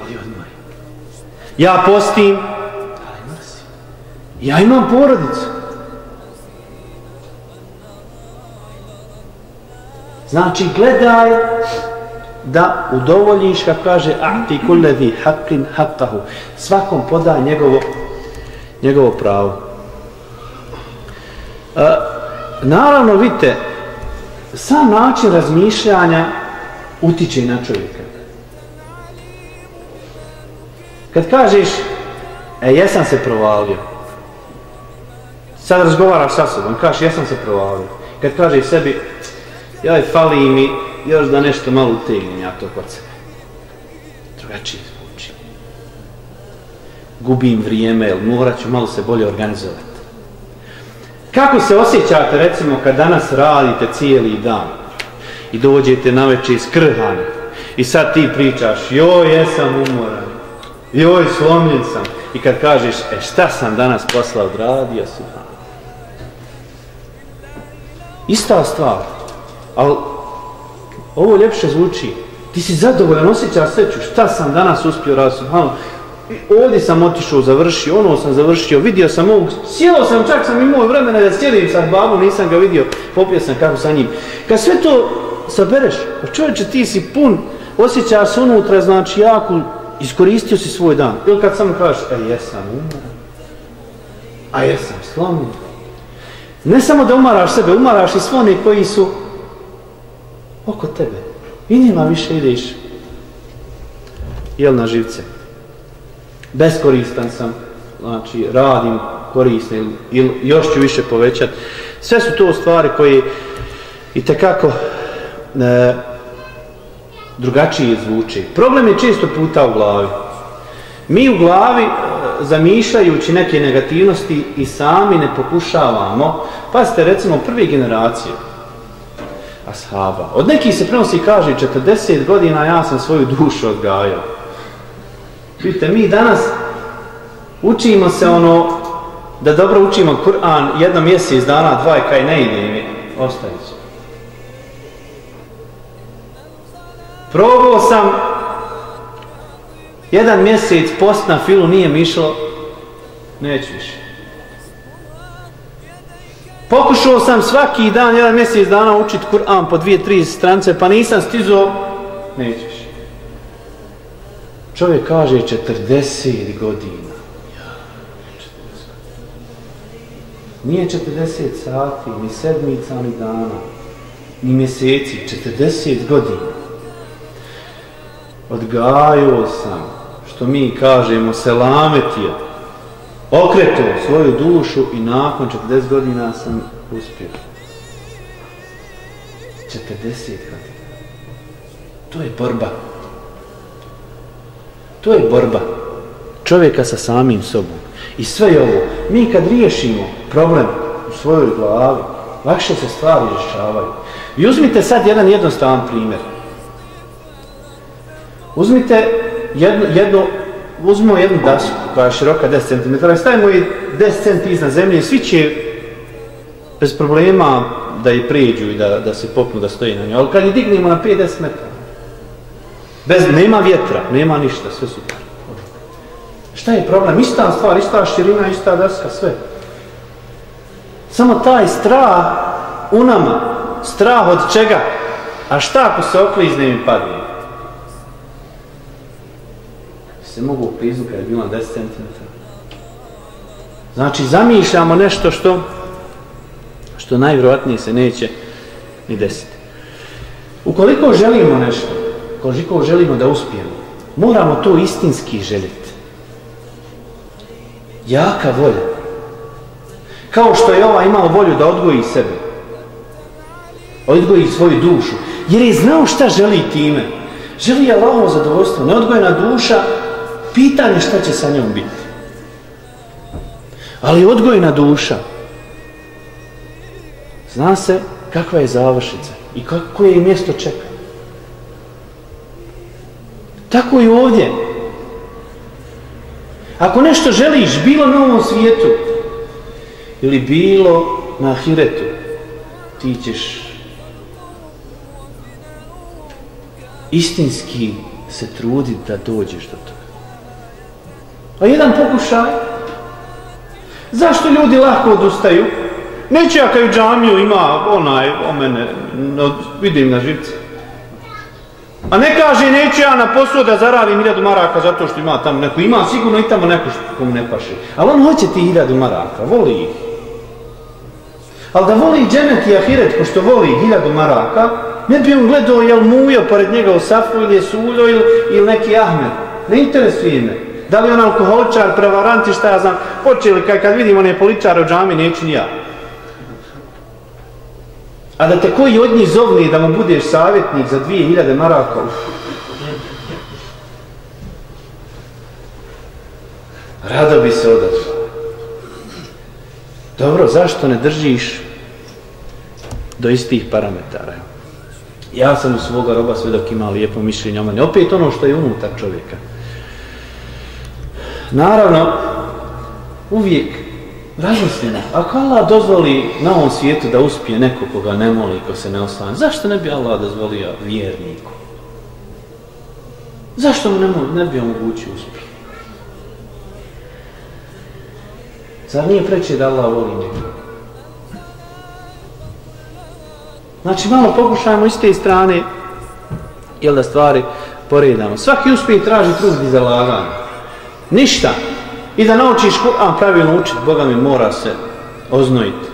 ali odmah. Ja postim, Ja imam porodicu. Znači, gledaj da udovoljiš, kako kaže, ahti kullevi haqqin haqqahu. Svakom podaj njegovo, njegovo pravo. E, naravno, vidite, sam način razmišljanja utiče na čovjeka. Kad kažeš, e, jesam se provalio, Sad razgovaraš sa sobom, kažeš, ja sam se provalio. Kad kaže sebi, jaj, fali mi još da nešto malo utegnem ja to kod sebe. Drugačije zvuči. Gubim vrijeme, jer morat ću malo se bolje organizovati. Kako se osjećate, recimo, kad danas radite cijeli dan? i dođete na večer skrhani i sad ti pričaš joj jesam umoran joj slomljen sam i kad kažeš e šta sam danas posla odradio subhan ista stvar ali ovo ljepše zvuči ti si zadovoljan, osjećaš sreću šta sam danas uspio raditi ovdje sam otišao, završio, ono sam završio, vidio sam ovog, sjelo sam, čak sam imao vremena da sjedim sa babom, nisam ga vidio, popio sam kako sa njim. Kad sve to sabereš, pa čovječe ti si pun, osjećaš se unutra, znači jako, iskoristio si svoj dan. Ili kad samo kažeš, e jesam umoran, a jesam slomljen. Ne samo da umaraš sebe, umaraš i sve koji su oko tebe. I njima više ideš, jel na živce beskoristan sam, znači radim korisne ili još ću više povećati. Sve su to stvari koje i tekako e, drugačije zvuče. Problem je često puta u glavi. Mi u glavi, zamišljajući neke negativnosti i sami ne pokušavamo, pa ste recimo prvi generacije ashaba. Od nekih se prenosi kaže 40 godina ja sam svoju dušu odgajao. Vidite, mi danas učimo se ono, da dobro učimo Kur'an jedno mjesec dana, dva je kaj ne ide i ostaje se. Probao sam jedan mjesec post na filu, nije mi išlo, neću više. Pokušao sam svaki dan, jedan mjesec dana učiti Kur'an po dvije, tri strance, pa nisam stizao, neću više. Čovjek kaže 40 godina. Nije 40 sati, ni sedmica, ni dana, ni mjeseci, 40 godina. Odgajao sam, što mi kažemo, selametio, okreto svoju dušu i nakon 40 godina sam uspio. 40 godina. To je borba. To je borba čovjeka sa samim sobom. I sve je ovo. Mi kad riješimo problem u svojoj glavi, lakše se stvari rješavaju. I uzmite sad jedan jednostavan primjer. Uzmite jedno, jedno uzmimo jednu dasku koja je široka 10 cm i stavimo je 10 cm iznad zemlje i svi će bez problema da je prijeđu i da, da se popnu da stoji na njoj. Ali kad je dignemo na 5-10 metara, Bez, nema vjetra, nema ništa, sve super. Šta je problem? Ista stvar, ista širina, ista daska, sve. Samo taj strah u nama, strah od čega? A šta ako se oklizne i padne? Se mogu prizu kada je bilo 10 cm. Znači, zamišljamo nešto što što najvjerojatnije se neće ni desiti. Ukoliko želimo nešto, ukoliko želimo da uspijemo, moramo to istinski želiti. Jaka volja. Kao što je ova imala volju da odgoji sebe. Odgoji svoju dušu. Jer je znao šta želi time. Želi je Allahovo zadovoljstvo. Neodgojena duša, pitanje šta će sa njom biti. Ali odgojna duša, zna se kakva je završica i kako je mjesto čeka. Tako i ovdje. Ako nešto želiš, bilo na ovom svijetu, ili bilo na ahiretu, ti ćeš istinski se truditi da dođeš do toga. A jedan pokušaj, zašto ljudi lako odustaju? Neće ja kaj u džamiju ima onaj, o mene, no, vidim na živce. A ne kaže, neću ja na poslu da zaradim hiljadu maraka zato što ima tamo neko. Ima sigurno i tamo neko što komu ne paše. Ali on hoće ti hiljadu maraka, voli ih. Ali da voli dženet i ahiret ko što voli hiljadu maraka, ne bi on gledao jel mujo pored njega u safu ili je suljo ili, ili neki ahmed. Ne interesuje me. Da li on alkoholičar, prevarant i šta ja znam. Počeli kad, kad vidim one političare u džami, neću ni ja. A da te koji od njih zovni da mu budeš savjetnik za 2000 maraka? Rado bi se odazvao. Dobro, zašto ne držiš do istih parametara? Ja sam u svoga roba sve dok ima lijepo mišljenje o mene. Opet ono što je unutar čovjeka. Naravno, uvijek razmislimo, ako Allah dozvoli na ovom svijetu da uspije neko koga ne moli, ko se ne ostane, zašto ne bi Allah dozvolio vjerniku? Zašto mu ne, ne bi omogućio uspije? Zar nije preće da Allah voli njega? Znači malo pokušajmo iz te strane jel da stvari poredamo. Svaki uspije traži trud i zalaganje. Ništa. I da naučiš Kur'an pravilno učiti, Boga mi mora se oznojiti.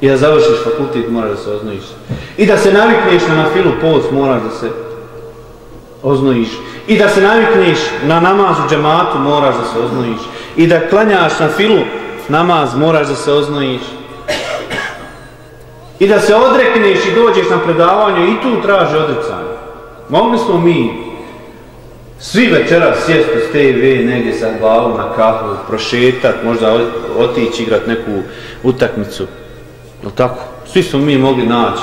I da završiš fakultet, mora da se oznojiš. I da se navikneš na nafilu post, moraš da se oznojiš. I da se navikneš na namaz u džematu, moraš da se oznojiš. I da klanjaš na filu namaz, moraš da se oznojiš. I da se odrekneš i dođeš na predavanje i tu traže odrecanje. Mogli smo mi svi večeras sjesti s TV negdje sa glavom na kafu, prošetat, možda otići igrat neku utakmicu. Je tako? Svi smo mi mogli naći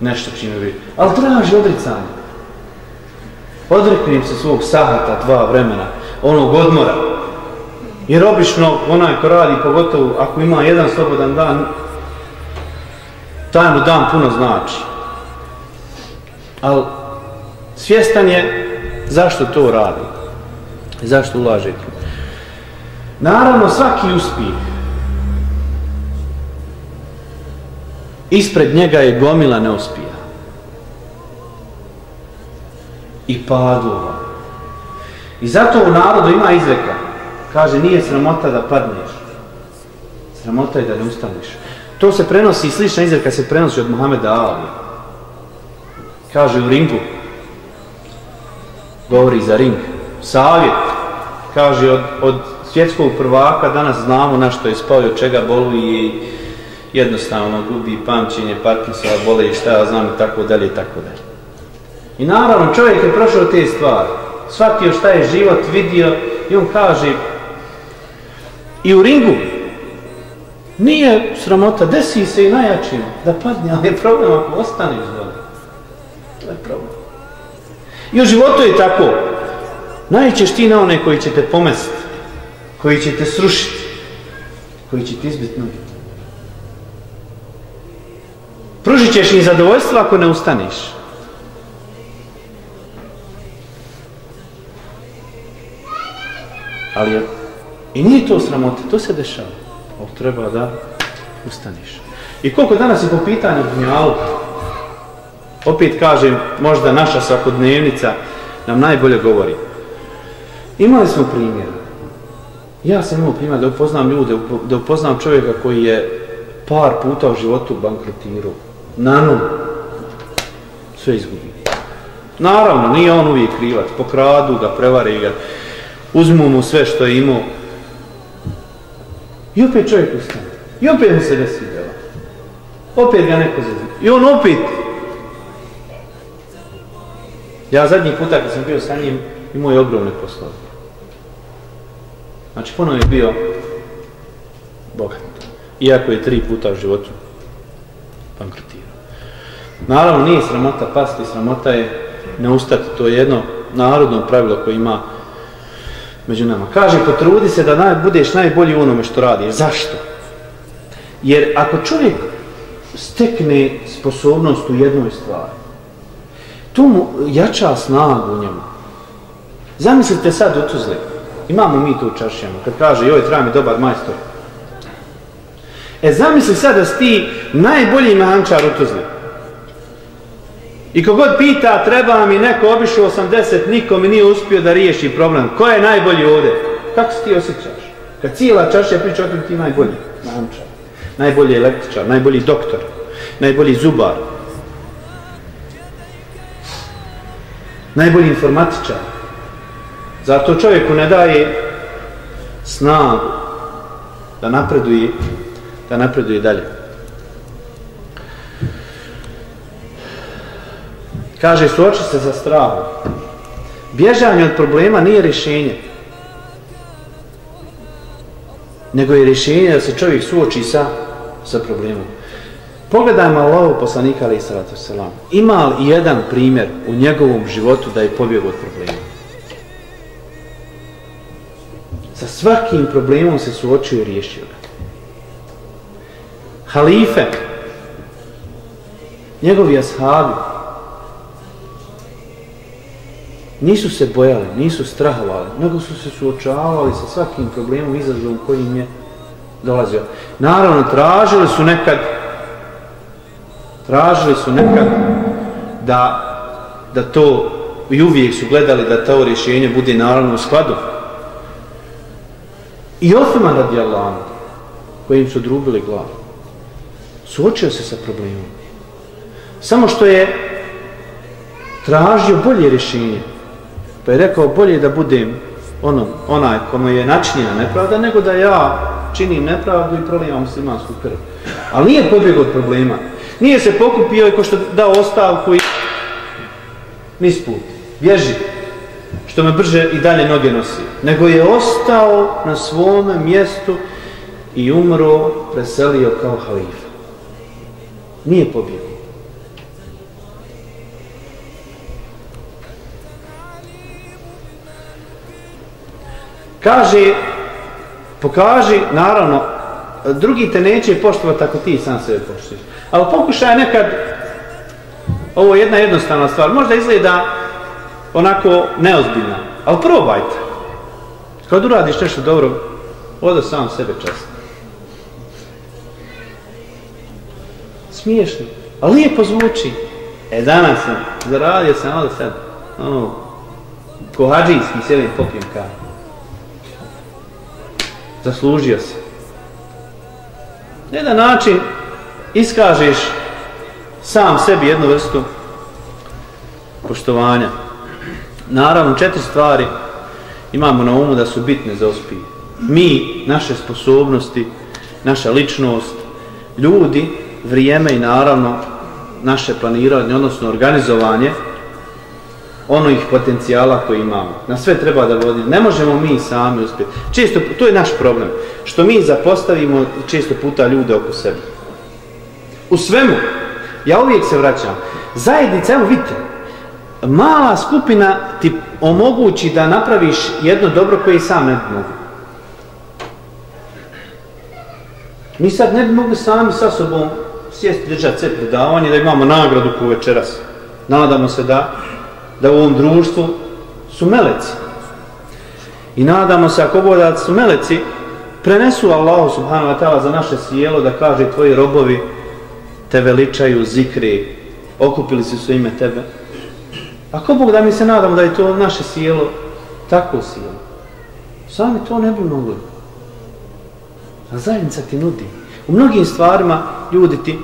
nešto čime bi. Ali traži odricanje. Odreknim se svog sahata, dva vremena, onog odmora. Jer obično onaj ko radi, pogotovo ako ima jedan slobodan dan, taj mu dan puno znači. Ali svjestan je zašto to radi. Zašto ulaže tu. Naravno, svaki uspjeh ispred njega je gomila neuspija. I padova. I zato u narodu ima izreka. Kaže, nije sramota da padneš. Sramota je da ne ustaneš. To se prenosi, slična izreka se prenosi od Muhameda Ali. Kaže u ringu, govori za ring, savjet, kaže od, od svjetskog prvaka, danas znamo na što je spao i od čega boluje i jednostavno gubi pamćenje, Parkinsona, bole i šta ja znam i tako dalje i tako dalje. I naravno čovjek je prošao te stvari, shvatio šta je život, vidio i on kaže i u ringu Nije sramota, desi se i najjačim da padne, ali je problem ako ostane izvoli. To je problem. I u životu je tako. Najćeš ti na one koji će te pomesti, koji će te srušiti, koji će ti izbiti noge. Pružit ćeš im zadovoljstvo ako ne ustaneš. Ali i nije to sramota, to se dešava ali treba da ustaniš. I koliko danas je po pitanju dunjalu, opet kažem, možda naša svakodnevnica nam najbolje govori. Imali smo primjer. Ja sam imao primjer da upoznam ljude, da upoznam čovjeka koji je par puta u životu bankrotirao. Na nul. Sve izgubi. Naravno, nije on uvijek krivac. Pokradu ga, prevare ga, uzmu mu sve što je imao, I opet čovjek ustane. I opet mu se desi dela. Opet ga neko zezna. I on opet. Ja zadnji puta kad sam bio sa njim, imao je ogromne poslove. Znači, ponovno je bio bogat. Iako je tri puta u životu bankrotirao. Naravno, nije sramota pasti, sramota je ne ustati. To je jedno narodno pravilo koje ima među nama. Kaže, potrudi se da naj, budeš najbolji u onome što radiš. Zašto? Jer ako čovjek stekne sposobnost u jednoj stvari, to mu jača snagu u njemu. Zamislite sad u Tuzli. Imamo mi tu čašijanu. Kad kaže, joj, treba mi dobar majstor. E, zamisli sad da si ti najbolji mehančar u Tuzli. I kogod pita, treba mi neko obišao 80, niko mi nije uspio da riješi problem. Ko je najbolji ovdje? Kako se ti osjećaš? Kad cijela čaša priča o ti najbolji mehančar, najbolji električar, najbolji doktor, najbolji zubar, najbolji informatičar. Zato čovjeku ne daje snagu da napreduje, da napreduje dalje. Kaže, suoči se za strahom. Bježanje od problema nije rješenje. Nego je rješenje da se čovjek suoči sa, sa problemom. Pogledajmo Allahu poslanika ali salatu selam. Ima li jedan primjer u njegovom životu da je pobjegao od problema? Sa svakim problemom se suočio i riješio ga. Halife, njegovi ashabi, nisu se bojali, nisu strahovali, nego su se suočavali sa svakim problemom, izazovom kojim je dolazio. Naravno, tražili su nekad tražili su nekad da, da to i uvijek su gledali da to rješenje bude naravno u skladu. I Osman radijallahu anhu, kojim su drubili glavu, suočio se sa problemom. Samo što je tražio bolje rješenje, pa je rekao bolje da budem onom, onaj kome je načinjena nepravda, nego da ja činim nepravdu i prolivam muslimansku krv. Ali nije pobjeg od problema. Nije se pokupio i ko što dao ostavku i nisput. Bježi. Što me brže i dalje noge nosi. Nego je ostao na svome mjestu i umro, preselio kao halifa. Nije pobjegao. Kaže, pokaži, naravno, drugi te neće poštovati ako ti sam sebe poštiš. Ali pokušaj nekad, ovo je jedna jednostavna stvar, možda izgleda onako neozbiljna, ali probajte. Kad uradiš nešto dobro, oda sam sebe čast. Smiješno, ali lijepo zvuči. E, danas sam, zaradio sam, ovdje sad, ono, kohađijski sjedim, popijem kavu. Zaslužio sam. Na jedan način iskažeš sam sebi jednu vrstu poštovanja. Naravno, četiri stvari imamo na umu da su bitne za uspije. Mi, naše sposobnosti, naša ličnost, ljudi, vrijeme i naravno naše planiranje, odnosno organizovanje onih potencijala koji imamo. Na sve treba da vodi. Ne možemo mi sami uspjeti. Često, to je naš problem. Što mi zapostavimo često puta ljude oko sebe. U svemu, ja uvijek se vraćam, zajednica, evo vidite, mala skupina ti omogući da napraviš jedno dobro koje sam ne bi mogu. Mi sad ne bi mogli sami sa sobom sjesti držati sve predavanje da imamo nagradu ko večeras. Nadamo se da da u ovom društvu su meleci. I nadamo se ako god su meleci prenesu Allahu subhanahu wa ta'ala za naše sjelo da kaže tvoji robovi te veličaju zikri. Okupili su su ime tebe. Ako Bog da mi se nadamo da je to naše sjelo tako sjelo. Sami to ne bi mogli. A zajednica ti nudi. U mnogim stvarima ljudi ti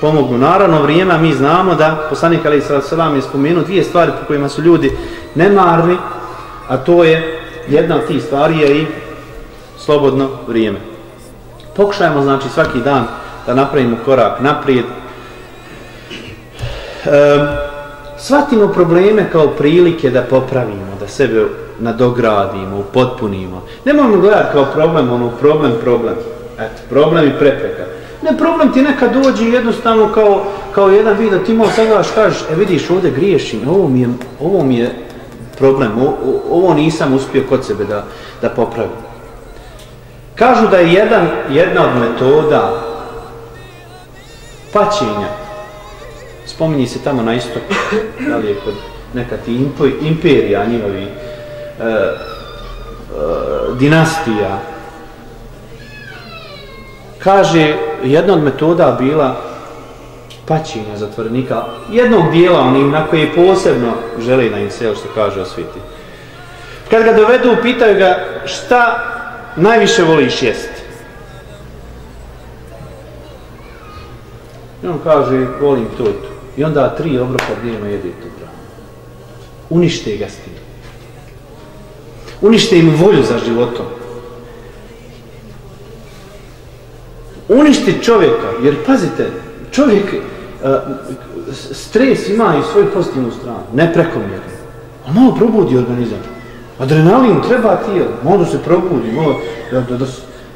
pomognu. Naravno, vrijeme, mi znamo da poslanik Ali Isalam je spomenuo dvije stvari po kojima su ljudi nemarni, a to je jedna od tih stvari je i slobodno vrijeme. Pokušajmo, znači, svaki dan da napravimo korak naprijed. E, shvatimo probleme kao prilike da popravimo, da sebe nadogradimo, upotpunimo. Nemojmo gledati kao problem, ono, problem, problem. Eto, problem i prepreka. Ne problem ti neka dođe jednostavno kao, kao jedan vid da ti malo sagledaš, kažeš, e vidiš ovdje griješim, ovo mi je, ovo mi je problem, o, o, ovo nisam uspio kod sebe da, da popravim. Kažu da je jedan, jedna od metoda paćenja, spominji se tamo na istoku, da li je kod neka ti impo, imperija njihovi, e, e, dinastija, kaže jedna od metoda bila paćenja zatvorenika. Jednog dijela onim na koji posebno želi na im se što kaže osviti kad ga dovedu pitaju ga šta najviše voliš jest? I on kaže volim to i to. I onda tri obroka dnevno jede tu hranu unište ga s tim. Unište im volju za životom. Uništi čovjeka, jer pazite, čovjek, uh, stres ima i svoju pozitivnu stranu, ne prekomjerno. A malo probudi organizam. Adrenalin treba tijelo, malo se probudi, malo da, da, da,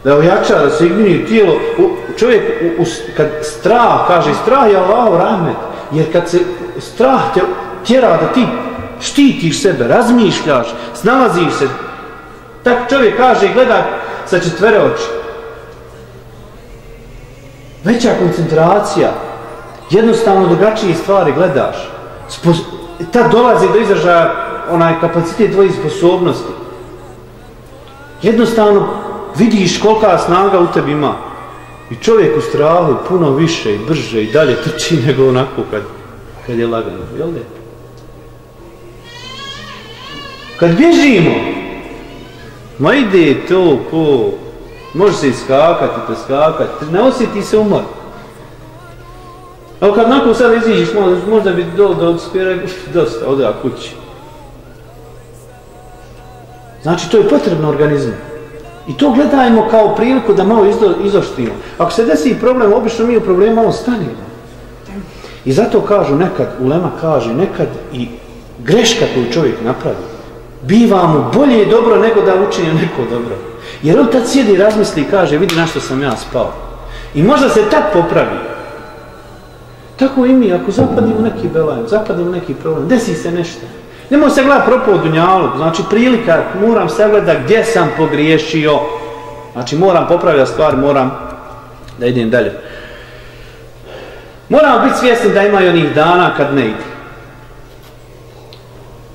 da ojača, da se ignini tijelo. U, čovjek, u, u, kad strah, kaže, strah je Allah rahmet, jer kad se strah te tjera da ti štitiš sebe, razmišljaš, snalaziš se, tak čovjek kaže i gleda sa četvere oči. Veća koncentracija, jednostavno drugačije stvari gledaš. Spos tad dolazi do izražaja onaj kapacitet tvojih sposobnosti. Jednostavno vidiš kolika snaga u tebi ima. I čovjek u strahu puno više i brže i dalje trči nego onako kad, kad je lagano. Jel ne? Kad bježimo, ma ide to ko, može se iskakati, te skakati, ne osjeti se umor. Evo kad nakon sad iziđeš, možda bi do, do spira, dosta, ode ja kući. Znači, to je potrebno organizmu. I to gledajmo kao priliku da malo izdo, izoštimo. Ako se desi problem, obično mi u problemu malo stanimo. I zato kažu nekad, Ulema kaže, nekad i greška koju čovjek napravi, biva mu bolje i dobro nego da učinje neko dobro. Jer on tad sjedi i razmisli i kaže, vidi na što sam ja spao. I možda se tad popravi. Tako i mi, ako zapadimo neki belaj, zapadimo neki problem, desi se nešto. Nemo se gledati propao dunjalu, znači prilika, moram se gledati gdje sam pogriješio. Znači moram popravljati stvar, moram da idem dalje. Moramo biti svjesni da ima i onih dana kad ne ide.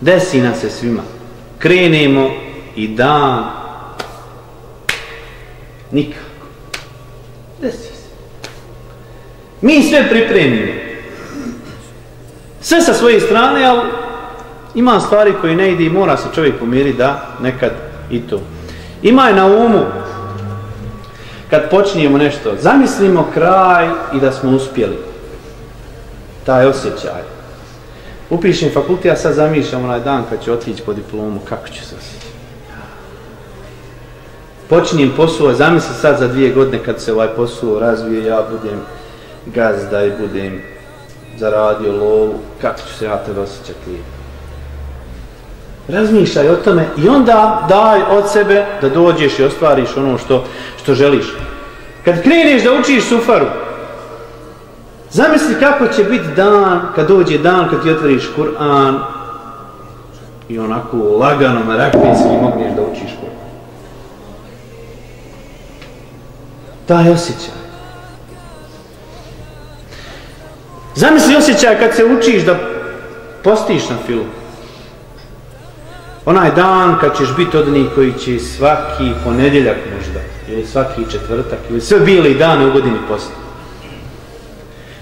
Desi nam se svima. Krenemo i dan nikako. Desi se. Mi sve pripremimo. Sve sa svoje strane, ali ima stvari koje ne ide i mora se čovjek pomiriti da nekad i to. Ima je na umu kad počinjemo nešto, zamislimo kraj i da smo uspjeli. Taj osjećaj. Upišem fakultet, ja sad zamišljam onaj dan kad ću otići po diplomu, kako ću se osjećati. Počinjem posao, zamisli sad za dvije godine kad se ovaj posao razvije, ja budem gazda i budem zaradio lovu, kako ću se ja tebe osjećati. Razmišljaj o tome i onda daj od sebe da dođeš i ostvariš ono što, što želiš. Kad kreneš da učiš sufaru, zamisli kako će biti dan, kad dođe dan, kad ti otvoriš Kur'an i onako lagano, merakvinski mogneš da učiš Kur'an. Taj osjećaj. Zamisli osjećaj kad se učiš da postiš na filu. Onaj dan kad ćeš biti od njih koji će svaki ponedjeljak možda, ili svaki četvrtak, ili sve bili dane u godini posti.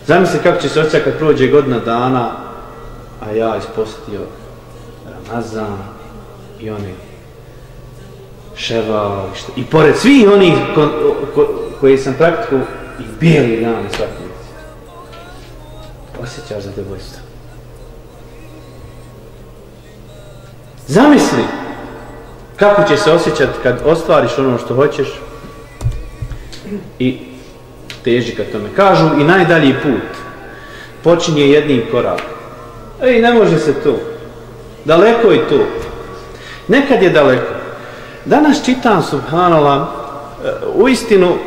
Zamisli kako će se osjećaj kad prođe godina dana, a ja ispostio Ramazan i oni ševal i, i pored svih onih ko, ko, koje sam praktiku i bijeli dan svaki osjećaš zadovoljstvo. Zamisli kako će se osjećati kad ostvariš ono što hoćeš i teži kad tome kažu i najdalji put počinje jednim korakom. Ej, ne može se to. Daleko je to. Nekad je daleko. Danas čitam, subhanallah, e, u istinu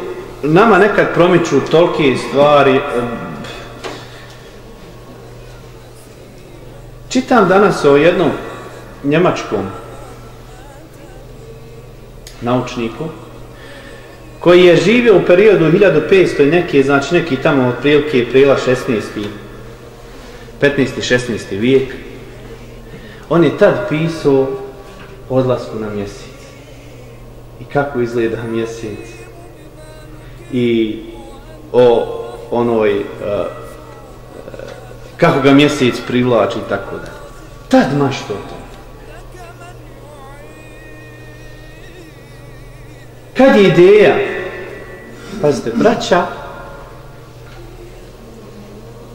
nama nekad promiču tolke stvari. Eh, čitam danas o jednom njemačkom naučniku koji je živio u periodu 1500 neke, znači neki tamo otprilike prila prela 16. 15. 16. vijek on je tad pisao odlasku na mjesec i kako izgleda mjesec i o onoj uh, kako ga mjesec privlači i tako da tad maš to to Kad je ideja? Pazite, braća,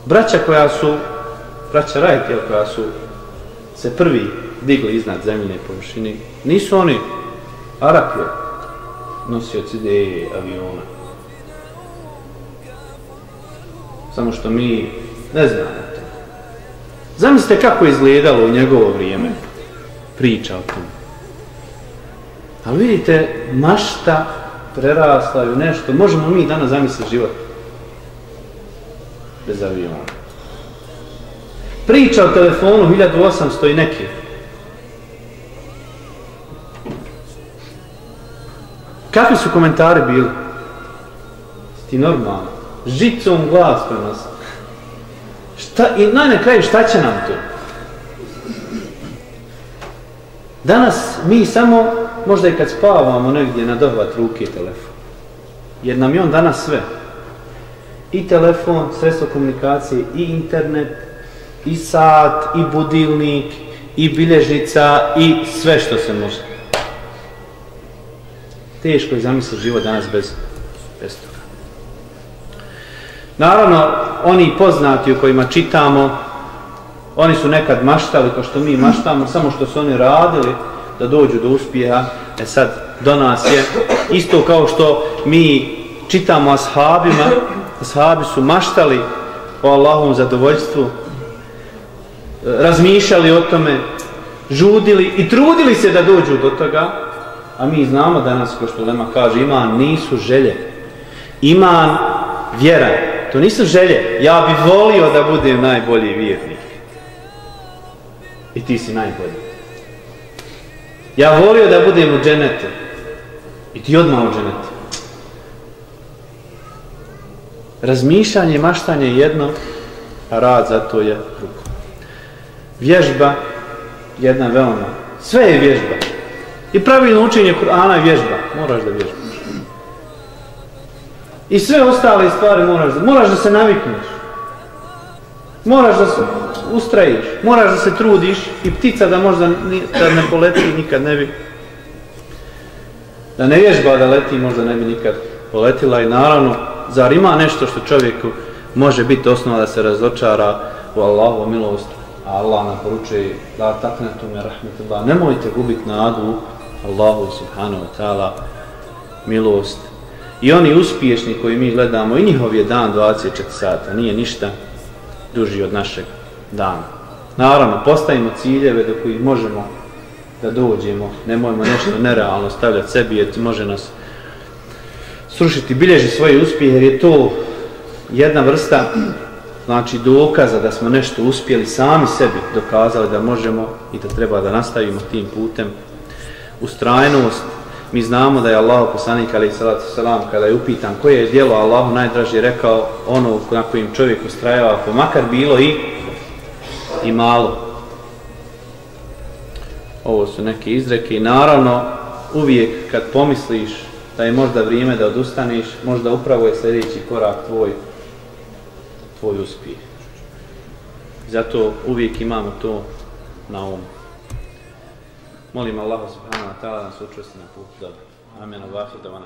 braća koja su, braća Rajtjel koja su se prvi digli iznad zemljine površine, nisu oni Arapio, nosioci ideje aviona. Samo što mi ne znamo to. Zamislite kako je izgledalo u njegovo vrijeme priča o tome. Ali vidite, mašta prerasla u nešto. Možemo mi danas zamisliti život bez aviona. Priča o telefonu 1800 i neki. Kakvi su komentari bili? Ti normalno. Žicom glas prenos. Šta, I na ne kraju šta će nam to? Danas mi samo, možda i kad spavamo negdje na dohvat ruke telefon. Jer nam je on danas sve. I telefon, sredstvo komunikacije, i internet, i sat, i budilnik, i bilježnica, i sve što se može. Teško je zamisliti život danas bez, bez toga. Naravno, oni poznati u kojima čitamo, oni su nekad maštali kao što mi maštamo, samo što su oni radili da dođu do uspjeha. E sad, do nas je isto kao što mi čitamo ashabima, ashabi su maštali o Allahovom zadovoljstvu, razmišljali o tome, žudili i trudili se da dođu do toga, a mi znamo danas, kao što Lema kaže, iman nisu želje. Iman vjera. To nisu želje. Ja bih volio da budem najbolji vjernik. I ti si najbolji. Ja volio da budem u dženetu. I ti odmah u dženetu. Razmišljanje, maštanje je jedno, a rad za to je drugo. Vježba, jedna veoma. Sve je vježba. I pravilno učenje Kur'ana je vježba. Moraš da vježbaš. I sve ostale stvari moraš moraš da se navikneš. Moraš da se ustrajiš. Moraš da se trudiš i ptica da možda ni, da ne poleti nikad ne bi. Da ne vježba da leti možda ne bi nikad poletila i naravno zar ima nešto što čovjeku može biti osnova da se razočara u Allahovu milost a Allah nam poručuje la taknetu me rahmetullah nemojte gubiti nadu Allahu subhanahu wa ta'ala milost i oni uspješni koji mi gledamo i njihov je dan 24 sata nije ništa duži od našeg dana. Naravno postavimo ciljeve do kojih možemo da dođemo. Nemojmo nešto nerealno stavljati sebi jer može nas srušiti. Bilježi svoje uspjehe jer je to jedna vrsta znači dokaza da smo nešto uspjeli sami sebi dokazali da možemo i da treba da nastavimo tim putem. Ustrajnost mi znamo da je Allah poslanik ali salatu selam kada je upitan koje je djelo Allahu najdraži rekao ono na kojim čovjek ustrajava pa makar bilo i i malo. Ovo su neke izreke i naravno uvijek kad pomisliš da je možda vrijeme da odustaniš možda upravo je sljedeći korak tvoj tvoj uspjeh. Zato uvijek imamo to na umu. Molim Allah subhanahu wa ta'ala da nas učesti na put dobro. Amen. Allahu da vam.